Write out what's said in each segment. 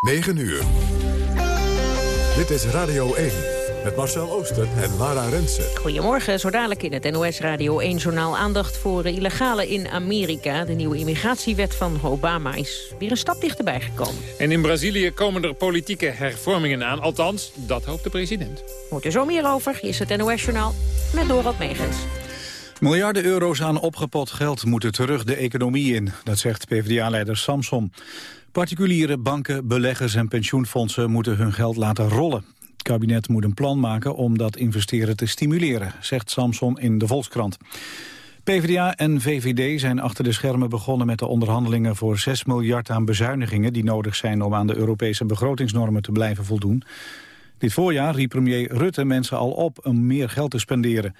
9 uur. Dit is Radio 1 met Marcel Oosten en Lara Rensen. Goedemorgen, zo dadelijk in het NOS Radio 1-journaal aandacht voor illegale in Amerika. De nieuwe immigratiewet van Obama is weer een stap dichterbij gekomen. En in Brazilië komen er politieke hervormingen aan. Althans, dat hoopt de president. Hoort er zo meer over. Hier is het NOS-journaal met Dorot Megens. Miljarden euro's aan opgepot geld moeten terug de economie in. Dat zegt PvdA-leider Samson. Particuliere banken, beleggers en pensioenfondsen moeten hun geld laten rollen. Het kabinet moet een plan maken om dat investeren te stimuleren, zegt Samson in de Volkskrant. PvdA en VVD zijn achter de schermen begonnen met de onderhandelingen voor 6 miljard aan bezuinigingen die nodig zijn om aan de Europese begrotingsnormen te blijven voldoen. Dit voorjaar riep premier Rutte mensen al op om meer geld te spenderen.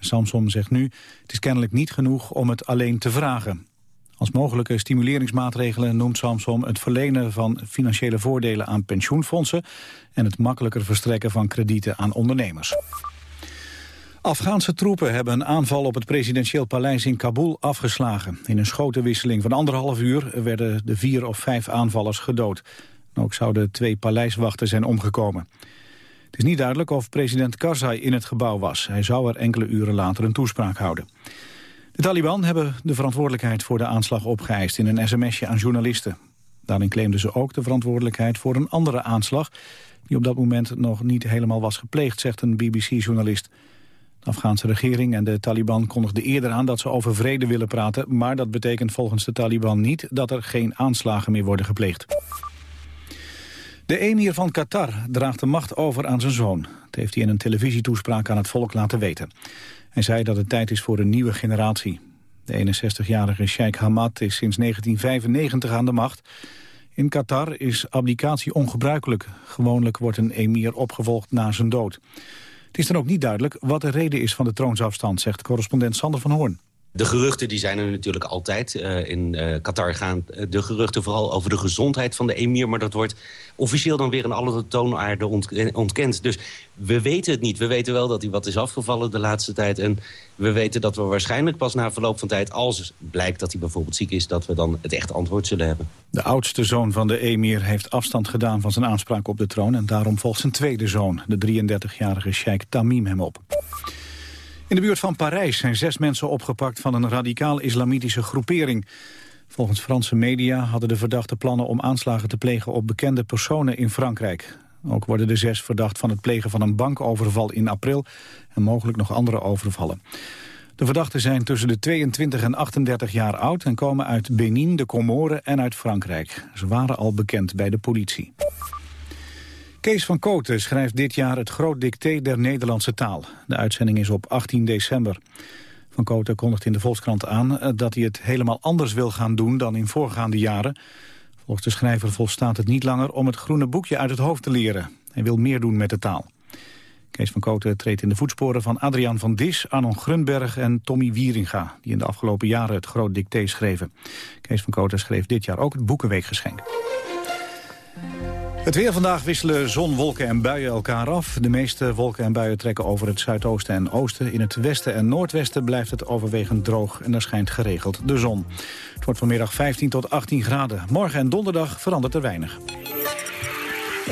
Samson zegt nu, het is kennelijk niet genoeg om het alleen te vragen. Als mogelijke stimuleringsmaatregelen noemt Samsom het verlenen van financiële voordelen aan pensioenfondsen en het makkelijker verstrekken van kredieten aan ondernemers. Afghaanse troepen hebben een aanval op het presidentieel paleis in Kabul afgeslagen. In een schotenwisseling van anderhalf uur werden de vier of vijf aanvallers gedood. Ook zouden twee paleiswachten zijn omgekomen. Het is niet duidelijk of president Karzai in het gebouw was. Hij zou er enkele uren later een toespraak houden. De Taliban hebben de verantwoordelijkheid voor de aanslag opgeëist in een sms'je aan journalisten. Daarin claimden ze ook de verantwoordelijkheid voor een andere aanslag... die op dat moment nog niet helemaal was gepleegd, zegt een BBC-journalist. De Afghaanse regering en de Taliban kondigden eerder aan dat ze over vrede willen praten... maar dat betekent volgens de Taliban niet dat er geen aanslagen meer worden gepleegd. De emir van Qatar draagt de macht over aan zijn zoon. Dat heeft hij in een televisietoespraak aan het volk laten weten. Hij zei dat het tijd is voor een nieuwe generatie. De 61-jarige Sheikh Hamad is sinds 1995 aan de macht. In Qatar is abdicatie ongebruikelijk. Gewoonlijk wordt een emir opgevolgd na zijn dood. Het is dan ook niet duidelijk wat de reden is van de troonsafstand, zegt correspondent Sander van Hoorn. De geruchten die zijn er natuurlijk altijd. Uh, in uh, Qatar gaan de geruchten vooral over de gezondheid van de emir... maar dat wordt officieel dan weer in alle toonaarden ontkend. Dus we weten het niet. We weten wel dat hij wat is afgevallen de laatste tijd. En we weten dat we waarschijnlijk pas na verloop van tijd... als blijkt dat hij bijvoorbeeld ziek is... dat we dan het echte antwoord zullen hebben. De oudste zoon van de emir heeft afstand gedaan van zijn aanspraak op de troon... en daarom volgt zijn tweede zoon, de 33-jarige Sheikh Tamim, hem op. In de buurt van Parijs zijn zes mensen opgepakt van een radicaal-islamitische groepering. Volgens Franse media hadden de verdachte plannen om aanslagen te plegen op bekende personen in Frankrijk. Ook worden de zes verdacht van het plegen van een bankoverval in april en mogelijk nog andere overvallen. De verdachten zijn tussen de 22 en 38 jaar oud en komen uit Benin, de Comoren en uit Frankrijk. Ze waren al bekend bij de politie. Kees van Kooten schrijft dit jaar het groot dicté der Nederlandse taal. De uitzending is op 18 december. Van Kooten kondigt in de Volkskrant aan eh, dat hij het helemaal anders wil gaan doen dan in voorgaande jaren. Volgens de schrijver volstaat het niet langer om het groene boekje uit het hoofd te leren. Hij wil meer doen met de taal. Kees van Kooten treedt in de voetsporen van Adriaan van Dis, Arnon Grunberg en Tommy Wieringa... die in de afgelopen jaren het groot dicté schreven. Kees van Kooten schreef dit jaar ook het Boekenweekgeschenk. Het weer vandaag wisselen zon, wolken en buien elkaar af. De meeste wolken en buien trekken over het zuidoosten en oosten. In het westen en noordwesten blijft het overwegend droog en er schijnt geregeld de zon. Het wordt vanmiddag 15 tot 18 graden. Morgen en donderdag verandert er weinig.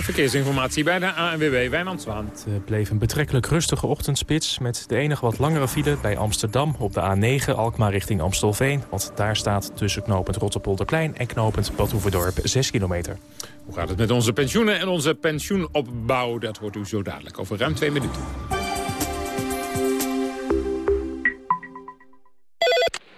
Verkeersinformatie bij de ANWB Wijnand Zwaan. Het eh, bleef een betrekkelijk rustige ochtendspits... met de enige wat langere file bij Amsterdam op de A9 Alkmaar richting Amstelveen. Want daar staat tussen knooppunt Rotterpolderplein en knooppunt Badhoevedorp 6 kilometer. Hoe gaat het met onze pensioenen en onze pensioenopbouw? Dat hoort u zo dadelijk over ruim twee minuten.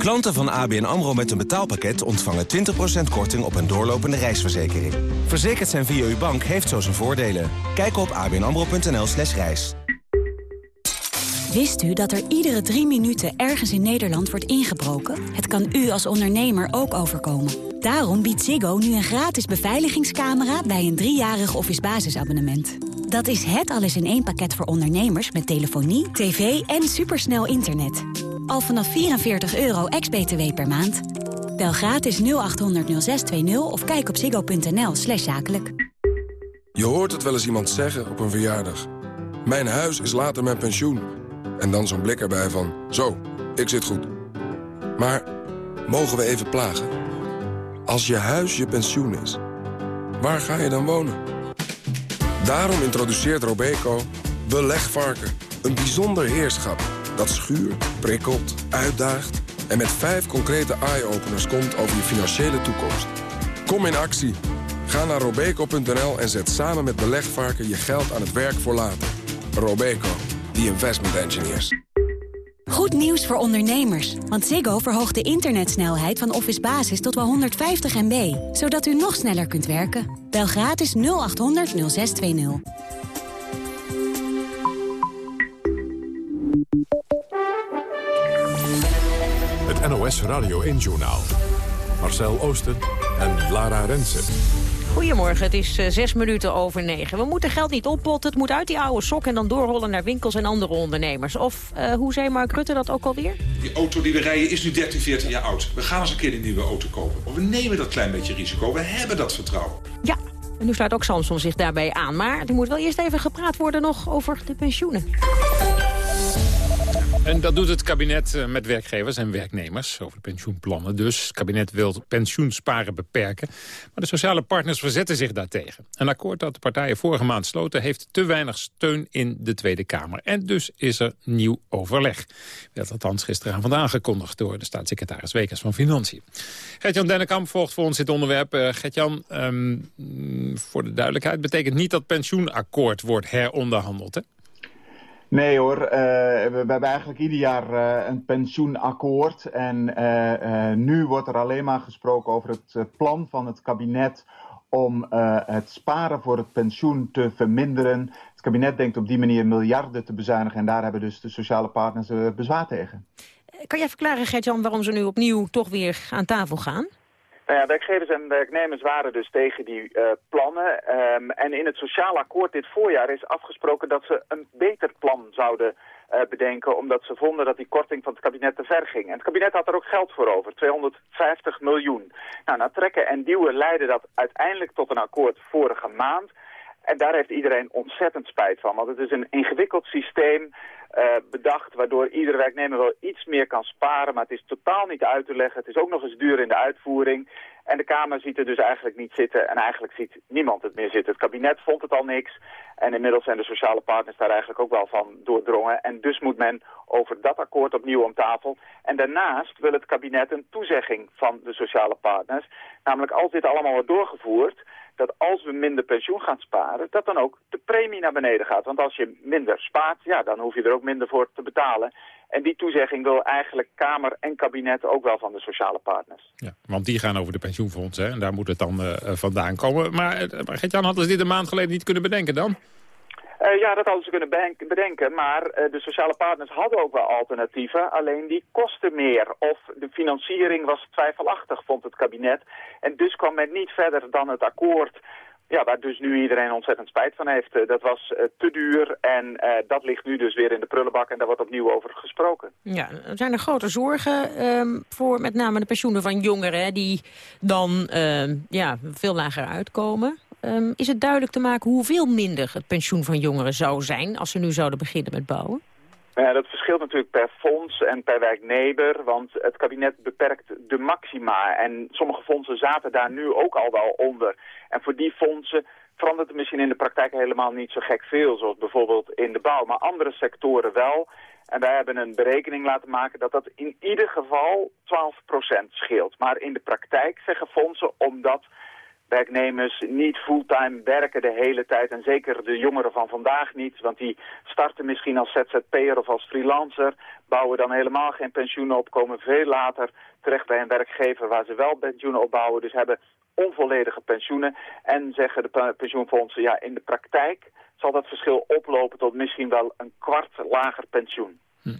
Klanten van ABN AMRO met een betaalpakket ontvangen 20% korting op een doorlopende reisverzekering. Verzekerd zijn via uw bank heeft zo zijn voordelen. Kijk op abnamro.nl slash reis. Wist u dat er iedere drie minuten ergens in Nederland wordt ingebroken? Het kan u als ondernemer ook overkomen. Daarom biedt Ziggo nu een gratis beveiligingscamera bij een driejarig office basisabonnement. Dat is het alles in één pakket voor ondernemers met telefonie, tv en supersnel internet. Al vanaf 44 euro ex-BTW per maand. Bel gratis 0800 0620 of kijk op ziggo.nl slash zakelijk. Je hoort het wel eens iemand zeggen op een verjaardag. Mijn huis is later mijn pensioen. En dan zo'n blik erbij van, zo, ik zit goed. Maar mogen we even plagen? Als je huis je pensioen is, waar ga je dan wonen? Daarom introduceert Robeco Belegvarken. Een bijzonder heerschap dat schuurt, prikkelt, uitdaagt... en met vijf concrete eye-openers komt over je financiële toekomst. Kom in actie. Ga naar robeco.nl en zet samen met Belegvarken je geld aan het werk voor later. Robeco, the investment engineers. Goed nieuws voor ondernemers, want Ziggo verhoogt de internetsnelheid van Office Basis tot wel 150 MB, zodat u nog sneller kunt werken. Bel gratis 0800 0620. Het NOS Radio 1-journaal. Marcel Oosten en Lara Rensen. Goedemorgen, het is eh, zes minuten over negen. We moeten geld niet oppotten, het moet uit die oude sok... en dan doorrollen naar winkels en andere ondernemers. Of, eh, hoe zei Mark Rutte dat ook alweer? Die auto die we rijden is nu 13, 14 jaar oud. We gaan eens een keer een nieuwe auto kopen. We nemen dat klein beetje risico. We hebben dat vertrouwen. Ja, en nu sluit ook Samson zich daarbij aan. Maar er moet wel eerst even gepraat worden nog over de pensioenen. En dat doet het kabinet eh, met werkgevers en werknemers over de pensioenplannen. Dus het kabinet wil pensioensparen beperken. Maar de sociale partners verzetten zich daartegen. Een akkoord dat de partijen vorige maand sloten... heeft te weinig steun in de Tweede Kamer. En dus is er nieuw overleg. Werd althans gisteravond aangekondigd door de staatssecretaris Wekers van Financiën. Gert-Jan Dennekamp volgt voor ons dit onderwerp. Uh, Gert-Jan, ehm, voor de duidelijkheid betekent niet dat pensioenakkoord wordt heronderhandeld, hè? Nee hoor, uh, we, hebben eigenlijk ieder jaar uh, een pensioenakkoord. En uh, nu wordt er alleen maar gesproken over het plan van het kabinet om het sparen voor het pensioen te verminderen. Het kabinet denkt op die manier miljarden te bezuinigen en daar hebben dus de sociale partners bezwaar tegen. Kan jij verklaren, Gert-Jan, waarom ze nu opnieuw toch weer aan tafel gaan? Nou ja, werkgevers en werknemers waren dus tegen die uh, plannen. Um, en in het sociaal akkoord dit voorjaar is afgesproken dat ze een beter plan zouden uh, bedenken. Omdat ze vonden dat die korting van het kabinet te ver ging. En het kabinet had er ook geld voor over, 250 miljoen. Nou, na trekken en duwen leidde dat uiteindelijk tot een akkoord vorige maand. En daar heeft iedereen ontzettend spijt van. Want het is een ingewikkeld systeem uh, bedacht... waardoor iedere werknemer wel iets meer kan sparen. Maar het is totaal niet uit te leggen. Het is ook nog eens duur in de uitvoering. En de Kamer ziet het dus eigenlijk niet zitten. En eigenlijk ziet niemand het meer zitten. Het kabinet vond het al niks. En inmiddels zijn de sociale partners daar eigenlijk ook wel van doordrongen. En dus moet men over dat akkoord opnieuw om tafel. En daarnaast wil het kabinet een toezegging van de sociale partners. Namelijk als dit allemaal wordt doorgevoerd dat als we minder pensioen gaan sparen, dat dan ook de premie naar beneden gaat. Want als je minder spaart, ja, dan hoef je er ook minder voor te betalen. En die toezegging wil eigenlijk Kamer en kabinet ook wel van de sociale partners. Ja, want die gaan over de pensioenfondsen en daar moet het dan uh, vandaan komen. Maar, uh, Gert-Jan, hadden ze dit een maand geleden niet kunnen bedenken dan? Uh, ja, dat hadden ze kunnen bedenken, maar uh, de sociale partners hadden ook wel alternatieven. Alleen die kosten meer of de financiering was twijfelachtig, vond het kabinet. En dus kwam men niet verder dan het akkoord ja, waar dus nu iedereen ontzettend spijt van heeft. Uh, dat was uh, te duur en uh, dat ligt nu dus weer in de prullenbak en daar wordt opnieuw over gesproken. Ja, er zijn er grote zorgen um, voor met name de pensioenen van jongeren... die dan uh, ja, veel lager uitkomen. Um, is het duidelijk te maken hoeveel minder het pensioen van jongeren zou zijn... als ze nu zouden beginnen met bouwen? Ja, dat verschilt natuurlijk per fonds en per werknemer, want het kabinet beperkt de maxima. En sommige fondsen zaten daar nu ook al wel onder. En voor die fondsen verandert het misschien in de praktijk helemaal niet zo gek veel, zoals bijvoorbeeld in de bouw. Maar andere sectoren wel. En wij hebben een berekening laten maken dat dat in ieder geval 12% scheelt. Maar in de praktijk zeggen fondsen, omdat werknemers niet fulltime werken de hele tijd. En zeker de jongeren van vandaag niet. Want die starten misschien als ZZP'er of als freelancer. Bouwen dan helemaal geen pensioen op. Komen veel later terecht bij een werkgever waar ze wel pensioenen opbouwen. Dus hebben onvolledige pensioenen. En zeggen de pensioenfondsen, ja in de praktijk zal dat verschil oplopen tot misschien wel een kwart lager pensioen. Hm.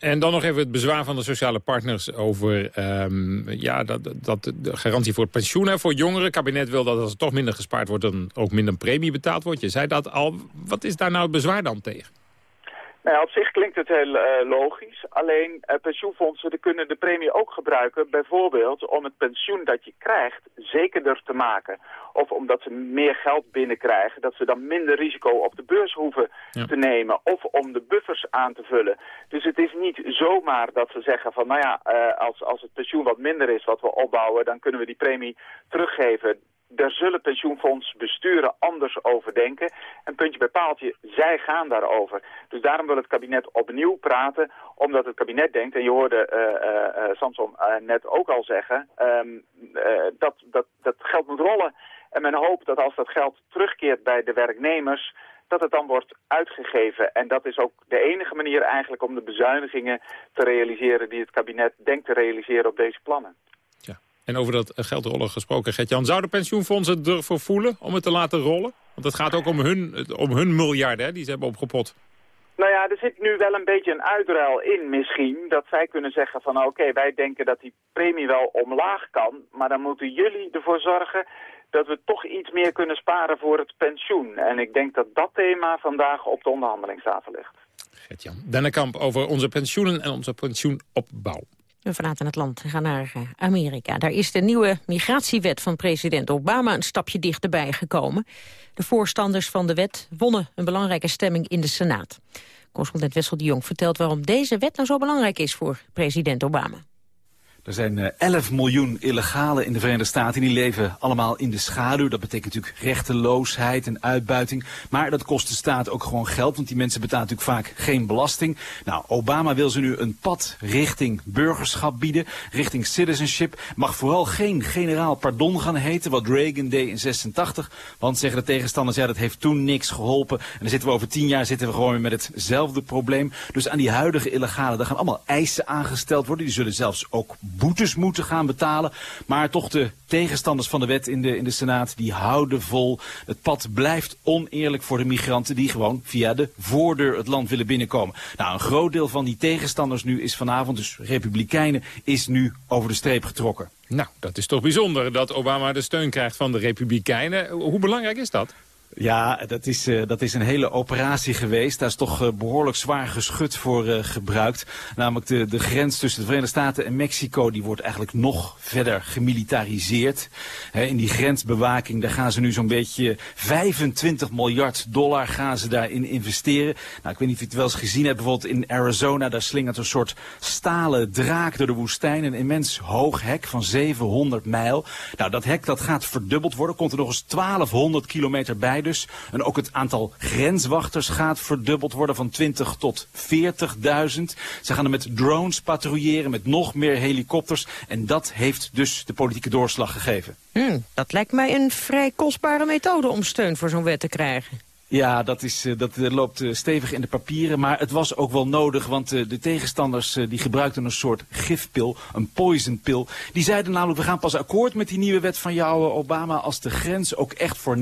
En dan nog even het bezwaar van de sociale partners over um, ja, dat, dat, de garantie voor het pensioen voor jongeren. Het kabinet wil dat als er toch minder gespaard wordt, dan ook minder premie betaald wordt. Je zei dat al. Wat is daar nou het bezwaar dan tegen? Nou op zich klinkt het heel uh, logisch. Alleen uh, pensioenfondsen kunnen de premie ook gebruiken... bijvoorbeeld om het pensioen dat je krijgt zekerder te maken. Of omdat ze meer geld binnenkrijgen... dat ze dan minder risico op de beurs hoeven te nemen. Of om de buffers aan te vullen. Dus het is niet zomaar dat ze zeggen van... nou ja, uh, als, als het pensioen wat minder is wat we opbouwen... dan kunnen we die premie teruggeven daar zullen pensioenfondsbesturen anders over denken. En puntje bij paaltje, zij gaan daarover. Dus daarom wil het kabinet opnieuw praten, omdat het kabinet denkt... en je hoorde uh, Samson net ook al zeggen... Um, dat, dat, dat geld moet rollen. En men hoopt dat als dat geld terugkeert bij de werknemers dat het dan wordt uitgegeven. En dat is ook de enige manier eigenlijk om de bezuinigingen te realiseren... die het kabinet denkt te realiseren op deze plannen. En over dat geldrollen gesproken, Gert-Jan. Zouden pensioenfondsen ervoor voelen om het te laten rollen? Want het gaat ook om hun, om hun miljarden die ze hebben opgepot. Nou ja, er zit nu wel een beetje een uitruil in misschien. Dat zij kunnen zeggen van oké, wij denken dat die premie wel omlaag kan. Maar dan moeten jullie ervoor zorgen dat we toch iets meer kunnen sparen voor het pensioen. En ik denk dat dat thema vandaag op de onderhandelingstafel ligt. Gert-Jan Dennekamp over onze pensioenen en onze pensioenopbouw. We verlaten het land en gaan naar eh, Amerika. Daar is de nieuwe migratiewet van president Obama een stapje dichterbij gekomen. De voorstanders van de wet wonnen een belangrijke stemming in de Senaat. Correspondent Wessel de Jong vertelt waarom deze wet nou zo belangrijk is voor president Obama. Er zijn 11 eh, miljoen illegalen in de Verenigde Staten. Die leven allemaal in de schaduw. Dat betekent natuurlijk rechteloosheid en uitbuiting. Maar dat kost de staat ook gewoon geld. Want die mensen betalen natuurlijk vaak geen belasting. Nou, Obama wil ze nu een pad richting burgerschap bieden. Richting citizenship. Mag vooral geen generaal pardon gaan heten. Wat Reagan deed in 86. Want zeggen de tegenstanders, ja dat heeft toen niks geholpen. En dan zitten we over tien jaar zitten we gewoon weer met hetzelfde probleem. Dus aan die huidige illegalen, daar gaan allemaal eisen aangesteld worden. Die zullen zelfs ook boetes moeten gaan betalen. Maar toch de tegenstanders van de wet in de, in de Senaat, die houden vol. Het pad blijft oneerlijk voor de migranten die gewoon via de voordeur het land willen binnenkomen. Nou, een groot deel van die tegenstanders nu is vanavond, dus republikeinen, is nu over de streep getrokken. Nou, dat is toch bijzonder dat Obama de steun krijgt van de republikeinen. Hoe belangrijk is dat? Ja, dat is, uh, dat is een hele operatie geweest. Daar is toch uh, behoorlijk zwaar geschut voor uh, gebruikt. Namelijk de, de grens tussen de Verenigde Staten en Mexico... die wordt eigenlijk nog verder gemilitariseerd. In die grensbewaking daar gaan ze nu zo'n beetje 25 miljard dollar gaan ze daarin investeren. Nou, ik weet niet of je het wel eens gezien hebt. Bijvoorbeeld in Arizona, daar slingert een soort stalen draak door de woestijn. Een immens hoog hek van 700 mijl. Nou, dat hek dat gaat verdubbeld worden. Komt er nog eens 1200 kilometer bij dus. En ook het aantal grenswachters gaat verdubbeld worden van 20 tot 40.000. Ze gaan er met drones patrouilleren, met nog meer helikopters. En dat heeft dus de politieke doorslag gegeven. Hmm, dat lijkt mij een vrij kostbare methode om steun voor zo'n wet te krijgen. Ja, dat, is, eh, dat eh, loopt eh, stevig in de papieren. Maar het was ook wel nodig, want de tegenstanders die gebruikten een soort gifpil, een poisonpil. Die zeiden namelijk, we gaan pas akkoord met die nieuwe wet van jou, Obama, als de grens ook echt voor 90%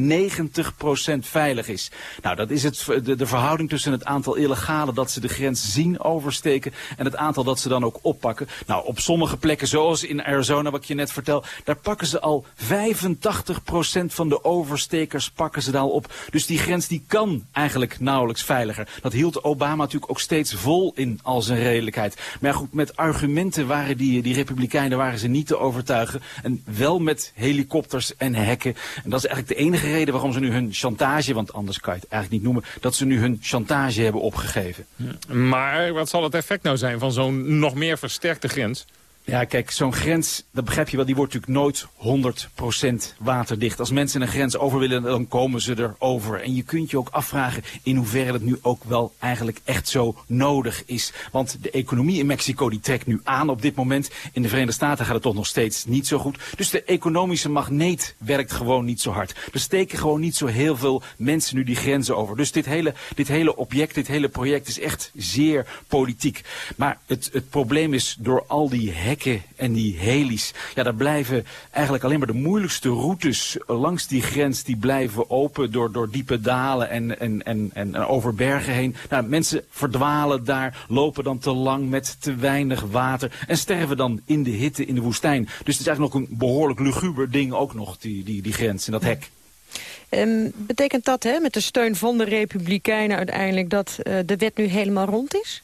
veilig is. Nou, dat is het, de, verhouding tussen het aantal illegalen dat ze de grens zien oversteken en het aantal dat ze dan ook oppakken. Nou, op sommige plekken, zoals in Arizona, wat ik je net vertel, daar pakken ze al 85% van de overstekers pakken ze al op. Dus die grens die die kan eigenlijk nauwelijks veiliger. Dat hield Obama natuurlijk ook steeds vol in al zijn redelijkheid. Maar goed, met argumenten waren die, die republikeinen waren ze niet te overtuigen. En wel met helikopters en hekken. En dat is eigenlijk de enige reden waarom ze nu hun chantage, want anders kan je het eigenlijk niet noemen, dat ze nu hun chantage hebben opgegeven. Maar wat zal het effect nou zijn van zo'n nog meer versterkte grens? Ja, kijk, zo'n grens, dat begrijp je wel, die wordt natuurlijk nooit 100% waterdicht. Als mensen een grens over willen, dan komen ze erover. En je kunt je ook afvragen in hoeverre dat nu ook wel eigenlijk echt zo nodig is. Want de economie in Mexico die trekt nu aan op dit moment. In de Verenigde Staten gaat het toch nog steeds niet zo goed. Dus de economische magneet werkt gewoon niet zo hard. Er steken gewoon niet zo heel veel mensen nu die grenzen over. Dus dit hele, dit hele object, dit hele project is echt zeer politiek. Maar het, het probleem is door al die hekken en die heli's. Ja, daar blijven eigenlijk alleen maar de moeilijkste routes langs die grens. Die blijven open door, door diepe dalen en, en, en, en over bergen heen. Nou, mensen verdwalen daar, lopen dan te lang met te weinig water. En sterven dan in de hitte in de woestijn. Dus het is eigenlijk nog een behoorlijk luguber ding ook nog, die, die, die grens en dat hek. Um, betekent dat hè, met de steun van de Republikeinen uiteindelijk dat uh, de wet nu helemaal rond is?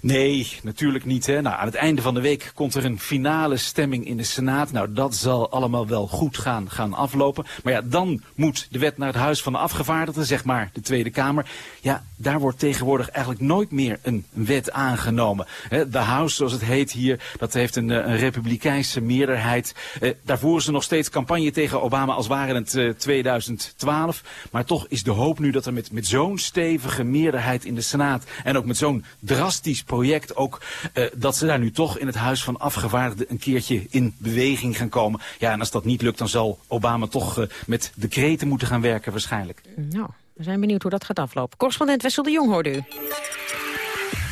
Nee, natuurlijk niet. Hè. Nou, aan het einde van de week komt er een finale stemming in de Senaat. Nou, dat zal allemaal wel goed gaan, gaan aflopen. Maar ja, dan moet de wet naar het Huis van de Afgevaardigden, zeg maar de Tweede Kamer. Ja, daar wordt tegenwoordig eigenlijk nooit meer een wet aangenomen. De House, zoals het heet hier, dat heeft een, eh, een republikeinse meerderheid. Eh, daar voeren ze nog steeds campagne tegen Obama als waren het eh, 2012. Maar toch is de hoop nu dat er met, met zo'n stevige meerderheid in de Senaat... en ook met zo'n drastisch project ook... Uh, dat ze daar nu toch in het Huis van Afgevaardigden een keertje in beweging gaan komen. Ja, en als dat niet lukt, dan zal Obama toch uh, met decreten moeten gaan werken waarschijnlijk. Nou, we zijn benieuwd hoe dat gaat aflopen. Correspondent Wessel de Jong hoorde u.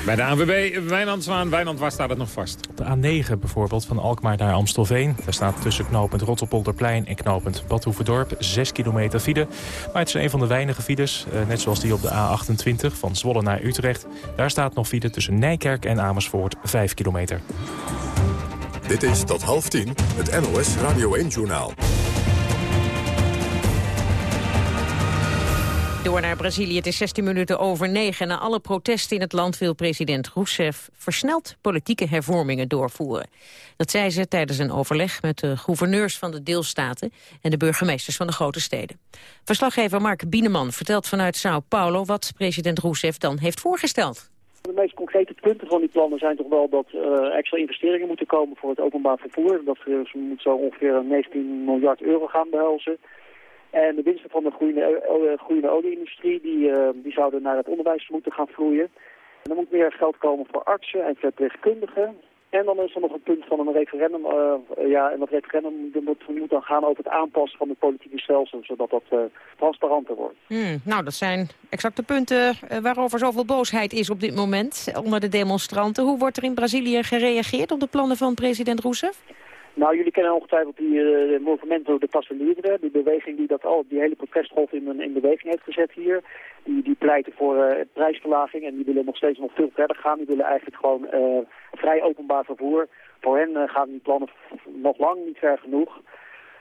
Bij de ANWB, Wijnand Zwaan, Wijnand, waar staat het nog vast? Op de A9 bijvoorbeeld, van Alkmaar naar Amstelveen. Daar staat tussen knooppunt Rotterpolderplein en knooppunt Badhoevedorp 6 kilometer file. Maar het is een van de weinige files, eh, net zoals die op de A28 van Zwolle naar Utrecht. Daar staat nog file tussen Nijkerk en Amersfoort 5 kilometer. Dit is tot half tien het NOS Radio 1-journaal. Door naar Brazilië. Het is 16 minuten over 9. Na alle protesten in het land wil president Rousseff versneld politieke hervormingen doorvoeren. Dat zei ze tijdens een overleg met de gouverneurs van de deelstaten en de burgemeesters van de grote steden. Verslaggever Mark Bieneman vertelt vanuit Sao Paulo wat president Rousseff dan heeft voorgesteld. De meest concrete punten van die plannen zijn toch wel dat uh, extra investeringen moeten komen voor het openbaar vervoer. Dat uh, moet zo ongeveer 19 miljard euro gaan behelzen. En de winsten van de groeiende, groeiende olieindustrie, die, uh, die zouden naar het onderwijs moeten gaan vloeien. En er moet meer geld komen voor artsen en verpleegkundigen. En dan is er nog een punt van een referendum. Uh, ja, en dat referendum moet, moet, dan gaan over het aanpassen van het politieke stelsel, zodat dat transparanter wordt. Hmm, nou, dat zijn exacte punten waarover zoveel boosheid is op dit moment onder de demonstranten. Hoe wordt er in Brazilië gereageerd op de plannen van president Rousseff? Nou, jullie kennen ongetwijfeld die uh, Movimento de Passa Libre, die beweging die dat al, die hele protestgolf in, in beweging heeft gezet hier. Die, die pleiten voor uh, prijsverlaging en die willen nog steeds nog veel verder gaan. Die willen eigenlijk gewoon uh, vrij openbaar vervoer. Voor hen gaan die plannen nog lang niet ver genoeg.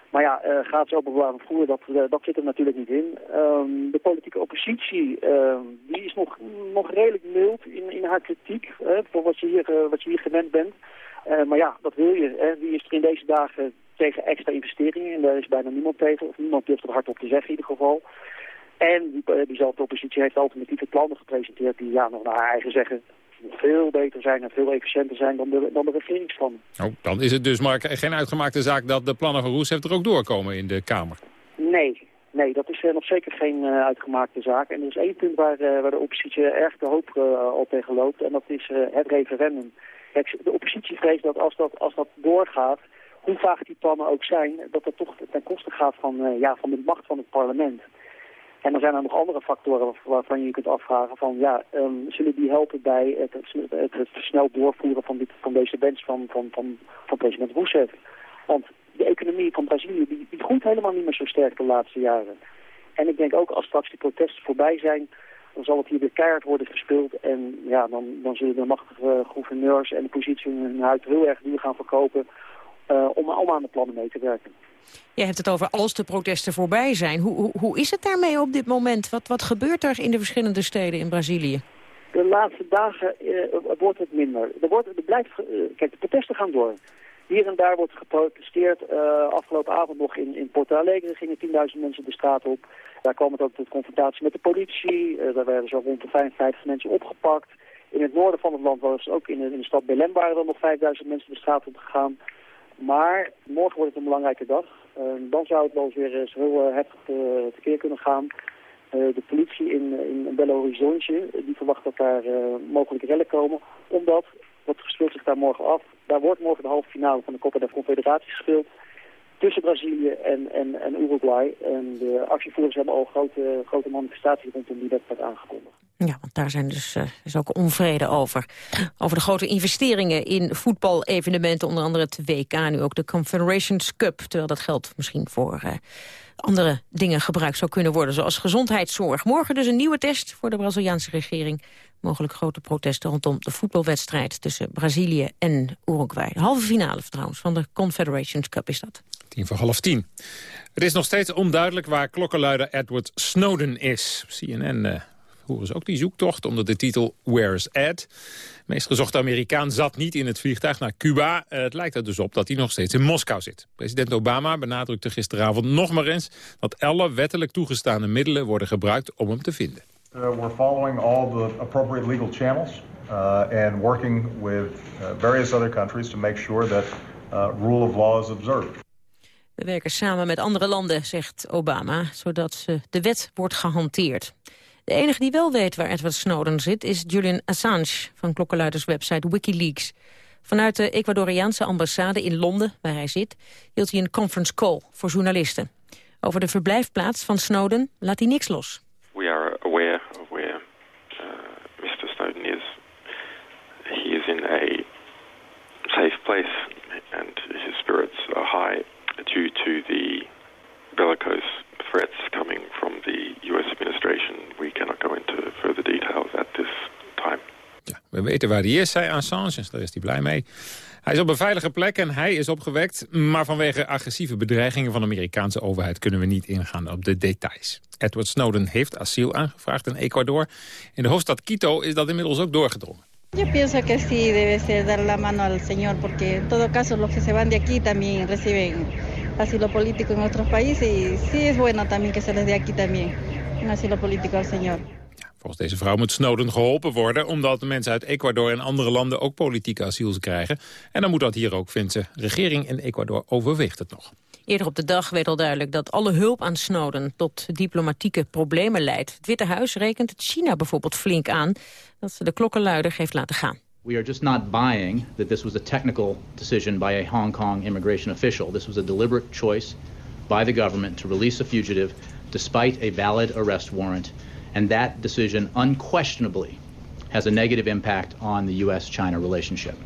Maar ja, uh, gratis openbaar vervoer, dat, dat zit er natuurlijk niet in. Um, de politieke oppositie, uh, die is nog, nog redelijk mild in, in haar kritiek, voor wat je, hier, wat je hier gewend bent. Uh, maar ja, dat wil je. Hè. Wie is er in deze dagen tegen extra investeringen? En daar is bijna niemand tegen. Of niemand durft er hardop te zeggen in ieder geval. En die, uh, diezelfde oppositie heeft alternatieve plannen gepresenteerd... die ja, nog naar haar eigen zeggen veel beter zijn en veel efficiënter zijn dan de, dan de regeringsplannen. Oh, dan is het dus maar geen uitgemaakte zaak dat de plannen van Roes heeft er ook doorkomen in de Kamer. Nee, nee dat is uh, nog zeker geen uh, uitgemaakte zaak. En er is één punt waar, uh, waar de oppositie erg de hoop al tegen loopt en dat is het referendum. De oppositie vreest dat als dat, als dat doorgaat, hoe vaag die plannen ook zijn, dat dat toch ten koste gaat van, uh, ja, van de macht van het parlement. En dan zijn er nog andere factoren waarvan je je kunt afvragen van, ja, um, zullen die helpen bij het, het, het snel doorvoeren van, dit, van deze wens van, van, van, van president Rousseff. Want de economie van Brazilië, die, die groeit helemaal niet meer zo sterk de laatste jaren. En ik denk ook als straks die protesten voorbij zijn, dan zal het hier weer keihard worden gespeeld. En ja, dan, dan zullen de machtige gouverneurs en de positie hun huid heel erg duur gaan verkopen uh, om allemaal aan de plannen mee te werken. Je hebt het over als de protesten voorbij zijn. Hoe, hoe, hoe is het daarmee op dit moment? Wat, wat gebeurt er in de verschillende steden in Brazilië? De laatste dagen uh, wordt het minder. Er, wordt, er blijft, uh, kijk, de protesten gaan door. Hier en daar wordt geprotesteerd. Uh, afgelopen avond nog in, in Porto Alegre gingen 10.000 mensen de straat op. Daar kwam het ook tot confrontatie met de politie. Uh, daar werden zo rond de 55 mensen opgepakt. In het noorden van het land was ook in de, in de stad Belém waren er nog 5000 mensen de straat op gegaan. Maar morgen wordt het een belangrijke dag. Dan zou het wel eens weer eens heel uh, heftig uh, kunnen gaan. de politie in, in Belo Horizonte die verwacht dat daar mogelijk rellen komen. Omdat, wat speelt zich daar morgen af, daar wordt morgen de halve finale van de Copa der Confederaties gespeeld tussen Brazilië en, en, en Uruguay. En de actievoerders hebben al grote, grote manifestaties rondom die wedstrijd aangekondigd. Ja, want daar zijn dus, uh, is ook onvrede over. Over de grote investeringen in voetbalevenementen, onder andere het WK, nu ook de Confederations Cup. Terwijl dat geld misschien voor uh, andere dingen gebruikt zou kunnen worden, zoals gezondheidszorg. Morgen dus een nieuwe test voor de Braziliaanse regering. Mogelijk grote protesten rondom de voetbalwedstrijd tussen Brazilië en Uruguay. De halve finale trouwens van de Confederations Cup is dat. Tien voor half tien. Het is nog steeds onduidelijk waar klokkenluider Edward Snowden is. CNN horen ze ook die zoektocht onder de titel Where's Ed? De meest gezochte Amerikaan zat niet in het vliegtuig naar Cuba. Uh, het lijkt er dus op dat hij nog steeds in Moskou zit. President Obama benadrukte gisteravond nog maar eens... dat alle wettelijk toegestane middelen worden gebruikt om hem te vinden. Uh, we're following all the appropriate legal channels... Uh, and working with uh, various other countries to make sure that uh, rule of law is observed. We werken samen met andere landen, zegt Obama, zodat de wet wordt gehanteerd. De enige die wel weet waar Edward Snowden zit is Julian Assange van klokkenluiderswebsite Wikileaks. Vanuit de Ecuadoriaanse ambassade in Londen, waar hij zit, hield hij een conference call voor journalisten. Over de verblijfplaats van Snowden laat hij niks los. We are aware of where uh, Mr. Snowden is. He is in a safe place and his spirits are high due to the bellicose threats coming from the U.S. administration. We cannot go into further details at this time. Ja, we weten waar hij is, zei Assange, dus daar is hij blij mee. Hij is op een veilige plek en hij is opgewekt. Maar vanwege agressieve bedreigingen van de Amerikaanse overheid... kunnen we niet ingaan op de details. Edward Snowden heeft asiel aangevraagd in Ecuador. In de hoofdstad Quito is dat inmiddels ook doorgedrongen. Yo pienso que sí debe ser dar la mano al señor, porque en todo caso los que se van de aquí también reciben asilo político en otros países y sí es bueno también que se les dé aquí también un asilo político al señor. Volgens deze vrouw moet Snowden geholpen worden... omdat de mensen uit Ecuador en andere landen ook politieke asiel krijgen. En dan moet dat hier ook, vindt ze. regering in Ecuador overweegt het nog. Eerder op de dag werd al duidelijk dat alle hulp aan Snowden tot diplomatieke problemen leidt. Het Witte Huis rekent het China bijvoorbeeld flink aan dat ze de klokkenluider heeft laten gaan. We are just not buying that this was a technical decision by a Hong Kong immigration official. This was a deliberate choice by the government to release a fugitive despite a valid arrest warrant. And that decision unquestionably has a negative impact on the U.S.-China relationship.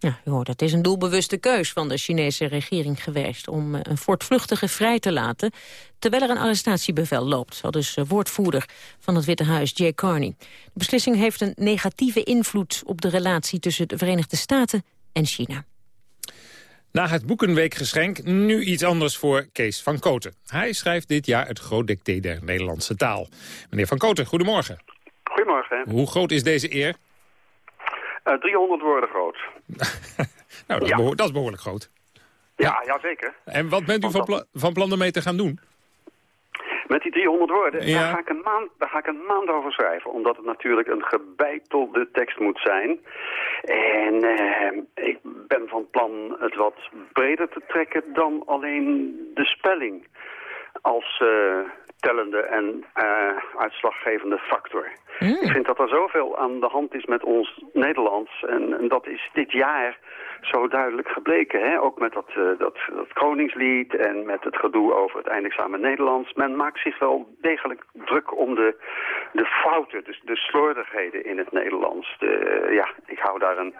Ja, u hoort, het is een doelbewuste keus van de Chinese regering geweest... om eh, een voortvluchtige vrij te laten, terwijl er een arrestatiebevel loopt. Zal dus eh, woordvoerder van het Witte Huis, Jay Carney. De beslissing heeft een negatieve invloed op de relatie... tussen de Verenigde Staten en China. Na het Boekenweekgeschenk nu iets anders voor Kees van Koten. Hij schrijft dit jaar het groot dicté der Nederlandse taal. Meneer van Koten, goedemorgen. Goedemorgen. Hoe groot is deze eer? 300 eh, woorden groot. nou, dat, is dat, is behoorlijk groot. Ja, ja, zeker. En wat bent u van, pla van plan ermee te gaan doen? Met die 300 woorden, daar, ga ik een maand, daar ga ik een maand over schrijven. Omdat het natuurlijk een gebeitelde tekst moet zijn. En eh, ik ben van plan het wat breder te trekken dan alleen de spelling. Als uh, tellende en uh, uitslaggevende factor. Mm. Ik vind dat er zoveel aan de hand is met ons Nederlands. En, en dat is dit jaar zo duidelijk gebleken. Hè? Ook met dat, uh, dat, dat Koningslied en met het gedoe over het eindexamen Nederlands. Men maakt zich wel degelijk druk om de, de fouten, dus de slordigheden in het Nederlands. De, ja, ik hou daar een,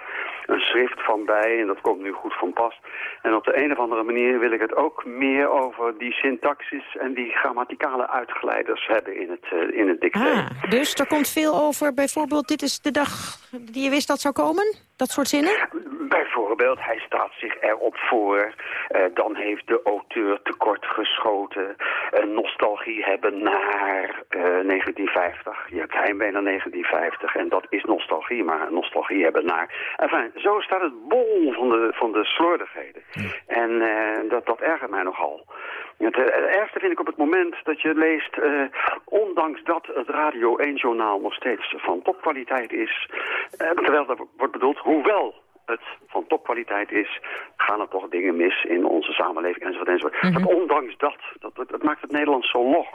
een schrift van bij en dat komt nu goed van pas. En op de een of andere manier wil ik het ook meer over die syntaxis en die grammaticale uitgeleiders hebben in het, uh, in het dicté. Ah, dus er komt veel over, bijvoorbeeld dit is de dag die je wist dat zou komen? Dat soort zinnen? Bijvoorbeeld, hij staat zich erop voor. Uh, dan heeft de auteur tekort geschoten. Een nostalgie hebben naar uh, 1950. Je hebt heimwee naar 1950. En dat is nostalgie, maar nostalgie hebben naar... Enfin, zo staat het bol van de, van de slordigheden. En uh, dat, dat ergert mij nogal. Het uh, ergste vind ik op het moment dat je leest, uh, ondanks dat het Radio 1-journaal nog steeds van topkwaliteit is, uh, terwijl er wordt bedoeld, hoewel het van topkwaliteit is, gaan er toch dingen mis in onze samenleving enzovoort. enzovoort. Mm -hmm. Dat ondanks dat, dat, maakt het Nederlands zo log.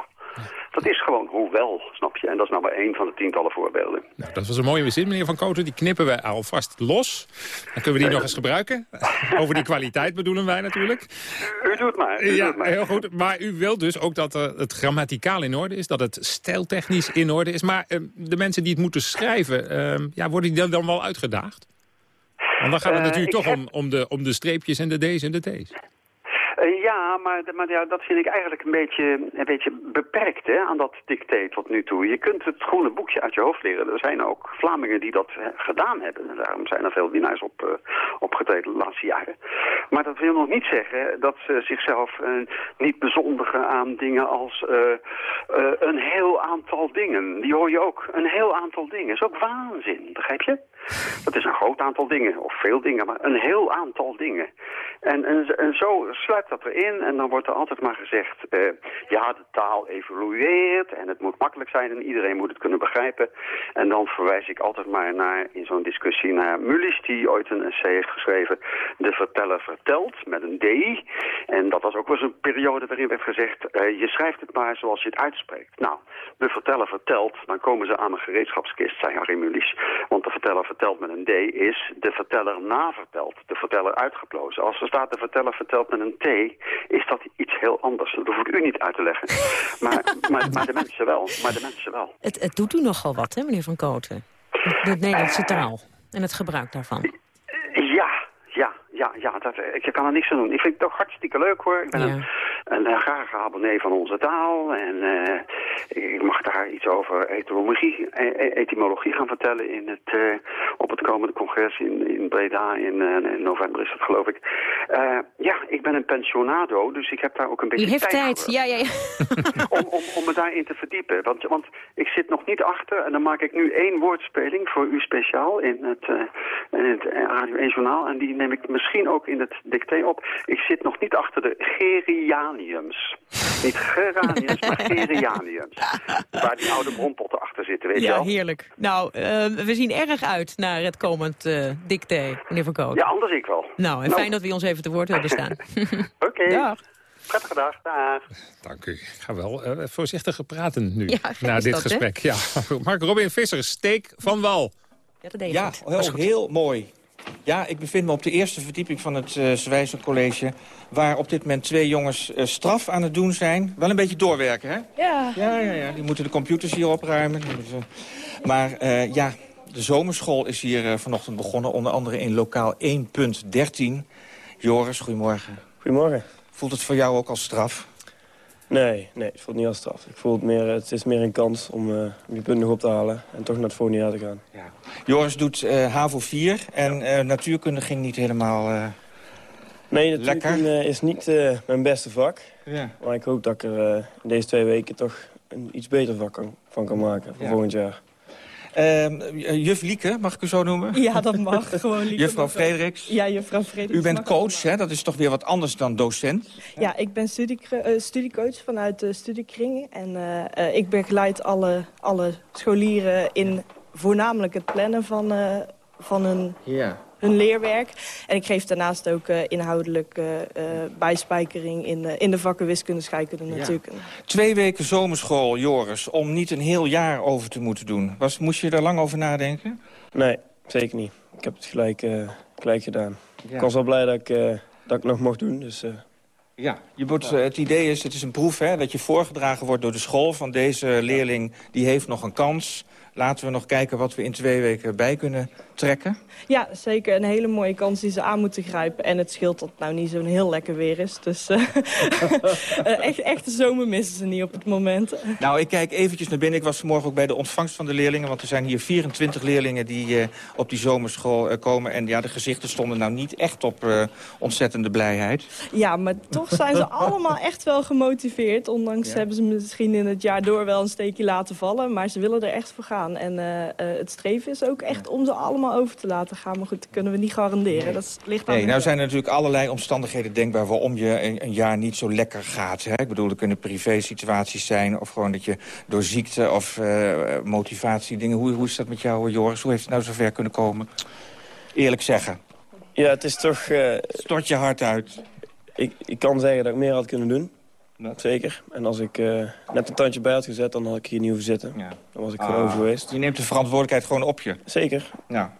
Dat is gewoon hoewel, snap je? En dat is nou maar één van de tientallen voorbeelden. Nou, dat was een mooie zin, meneer Van Koten. Die knippen wij alvast los. Dan kunnen we die nog eens gebruiken. Over die kwaliteit bedoelen wij natuurlijk. U doet maar. U ja, doet maar. heel goed. Maar u wilt dus ook dat uh, het grammaticaal in orde is. Dat het stijltechnisch in orde is. Maar uh, de mensen die het moeten schrijven, uh, ja, worden die dan wel uitgedaagd? Want dan gaat het natuurlijk toch om, om, de, om de streepjes en de D's en de T's. Ja, maar, maar ja, dat vind ik eigenlijk een beetje, een beetje beperkt hè, aan dat dictaat tot nu toe. Je kunt het groene boekje uit je hoofd leren. Er zijn ook Vlamingen die dat gedaan hebben. En daarom zijn er veel winnaars op, uh, opgetreden de laatste jaren. Maar dat wil nog niet zeggen dat ze zichzelf niet bezondigen aan dingen als een heel aantal dingen. Die hoor je ook. Een heel aantal dingen. Dat is ook waanzin, begrijp je? Dat is een groot aantal dingen, of veel dingen, maar een heel aantal dingen. En, en, zo sluit dat erin en dan wordt er altijd maar gezegd... Uh, ja, de taal evolueert en het moet makkelijk zijn en iedereen moet het kunnen begrijpen. En dan verwijs ik altijd maar naar, in zo'n discussie naar Mullis... die ooit een essay heeft geschreven, De Verteller Vertelt, met een D. En dat was ook wel eens een periode waarin werd gezegd... Uh, je schrijft het maar zoals je het uitspreekt. Nou, De Verteller Vertelt, dan komen ze aan een gereedschapskist, zei Harry Mullis. Want de Verteller vertelt met een D is de verteller navertelt, de verteller uitgeplozen. Als er staat de verteller vertelt met een T, is dat iets heel anders. Dat hoef ik u niet uit te leggen. Maar, maar, maar de mensen wel. Maar de mensen wel. Het, het doet u nogal wat, hè, meneer Van Kooten? De Nederlandse taal en het gebruik daarvan. Ja, ja, ja, ja dat, ik kan er niks aan doen. Ik vind het toch hartstikke leuk hoor. Ik ben ja. een, een, een grage abonnee van onze taal. En uh, ik mag daar iets over etymologie, etymologie gaan vertellen in het, uh, op het komende congres in, in Breda. In, in, november is dat geloof ik. ja, ik ben een pensionado, dus ik heb daar ook een beetje U heeft tijd, tijd ja, ja, ja. om, om, om me daarin te verdiepen. Want, want ik zit nog niet achter en dan maak ik nu één woordspeling voor u speciaal in het, in het Radio 1 Journaal. En die neem ik misschien ook in het dicté op. Ik zit nog niet achter de gerianiums. Niet geraniums, maar gerianiums. Waar die oude bronpotten achter zitten, weet ja, je wel. Ja, heerlijk. Nou, uh, we zien erg uit naar het komend uh, dicté, meneer Van Koot. Ja, anders ik wel. Nou, en nou. fijn dat we ons even te woord hebben staan. Oké. Okay. Dag. Prettige dag. Dag. Dank u. Ik ga wel uh, voorzichtig praten nu, ja, na dit dat, gesprek. Ja. Mark Robin Visser, steek van wal. Ja, dat deed je ja heel, heel mooi. Ja, ik bevind me op de eerste verdieping van het uh, Zwijzer College... waar op dit moment twee jongens uh, straf aan het doen zijn. Wel een beetje doorwerken, hè? Ja. Ja, ja, ja. Die moeten de computers hier opruimen. Maar uh, ja, de zomerschool is hier vanochtend begonnen. Onder andere in lokaal 1.13. Joris, goedemorgen. Goedemorgen. Voelt het voor jou ook als straf? Nee, nee, het voelt niet als straf. Ik voel het meer, het is meer een kans om, uh, om je punt nog op te halen en toch naar het voorjaar te gaan. Ja. Joris doet uh, HAVO 4 en uh, natuurkunde ging niet helemaal Nee, natuurkunde is niet mijn beste vak. Ja. Maar ik hoop dat ik er in deze twee weken toch een iets beter vak kan, van kan maken voor Ja. volgend jaar. Uh, juf Lieke, mag ik u zo noemen? Ja, dat mag. Gewoon Lieke. Juffrouw Frederiks. Ja, juffrouw Frederiks. U bent coach, hè? dat is toch weer wat anders dan docent? Ja, ik ben studie, uh, studiecoach vanuit de studiekring. En uh, uh, ik begeleid alle, alle scholieren in voornamelijk het plannen van, uh, van hun, Ja. Hun leerwerk. En ik geef daarnaast ook uh, inhoudelijk uh, uh, bijspijkering in, uh, in de vakken wiskunde, scheikunde Ja. natuurkunde. Twee weken zomerschool, Joris, om niet een heel jaar over te moeten doen. Was, moest je daar lang over nadenken? Nee, zeker niet. Ik heb het gelijk, uh, gelijk gedaan. Ja. Ik was wel blij dat ik, uh, dat ik nog mocht doen. Dus, uh, Ja, je moet, het idee is, het is een proef, hè, dat je voorgedragen wordt door de school... van deze leerling, die heeft nog een kans. Laten we nog kijken wat we in twee weken bij kunnen trekken. Ja, zeker. Een hele mooie kans die ze aan moeten grijpen. En het scheelt dat het nou niet zo'n heel lekker weer is. Dus uh, echt, echt de zomer missen ze niet op het moment. Nou, ik kijk eventjes naar binnen. Ik was vanmorgen ook bij de ontvangst van de leerlingen. Want er zijn hier 24 leerlingen die uh, op die zomerschool uh, komen. En ja, de gezichten stonden nou niet echt op ontzettende blijheid. Ja, maar toch zijn ze allemaal echt wel gemotiveerd. Ondanks ja. hebben ze misschien in het jaar door wel een steekje laten vallen. Maar ze willen er echt voor gaan. Gaan. En het streven is ook echt om ze allemaal over te laten gaan. Maar goed, dat kunnen we niet garanderen. Dat ligt aan nee, nou zijn er natuurlijk allerlei omstandigheden denkbaar... waarom je een, een jaar niet zo lekker gaat. Hè? Ik bedoel, er kunnen privé-situaties zijn... of gewoon dat je door ziekte of motivatie dingen... Hoe, hoe is dat met jou, Joris? Hoe heeft het nou zover kunnen komen? Eerlijk zeggen. Ja, het is toch... Uh, Stort je hart uit? Ik, ik kan zeggen dat ik meer had kunnen doen. Zeker. En als ik uh, net een tandje bij had gezet, dan had ik hier niet hoeven zitten. Ja. Dan was ik gewoon over ah. geweest. Je neemt de verantwoordelijkheid gewoon op je? Zeker. Ja.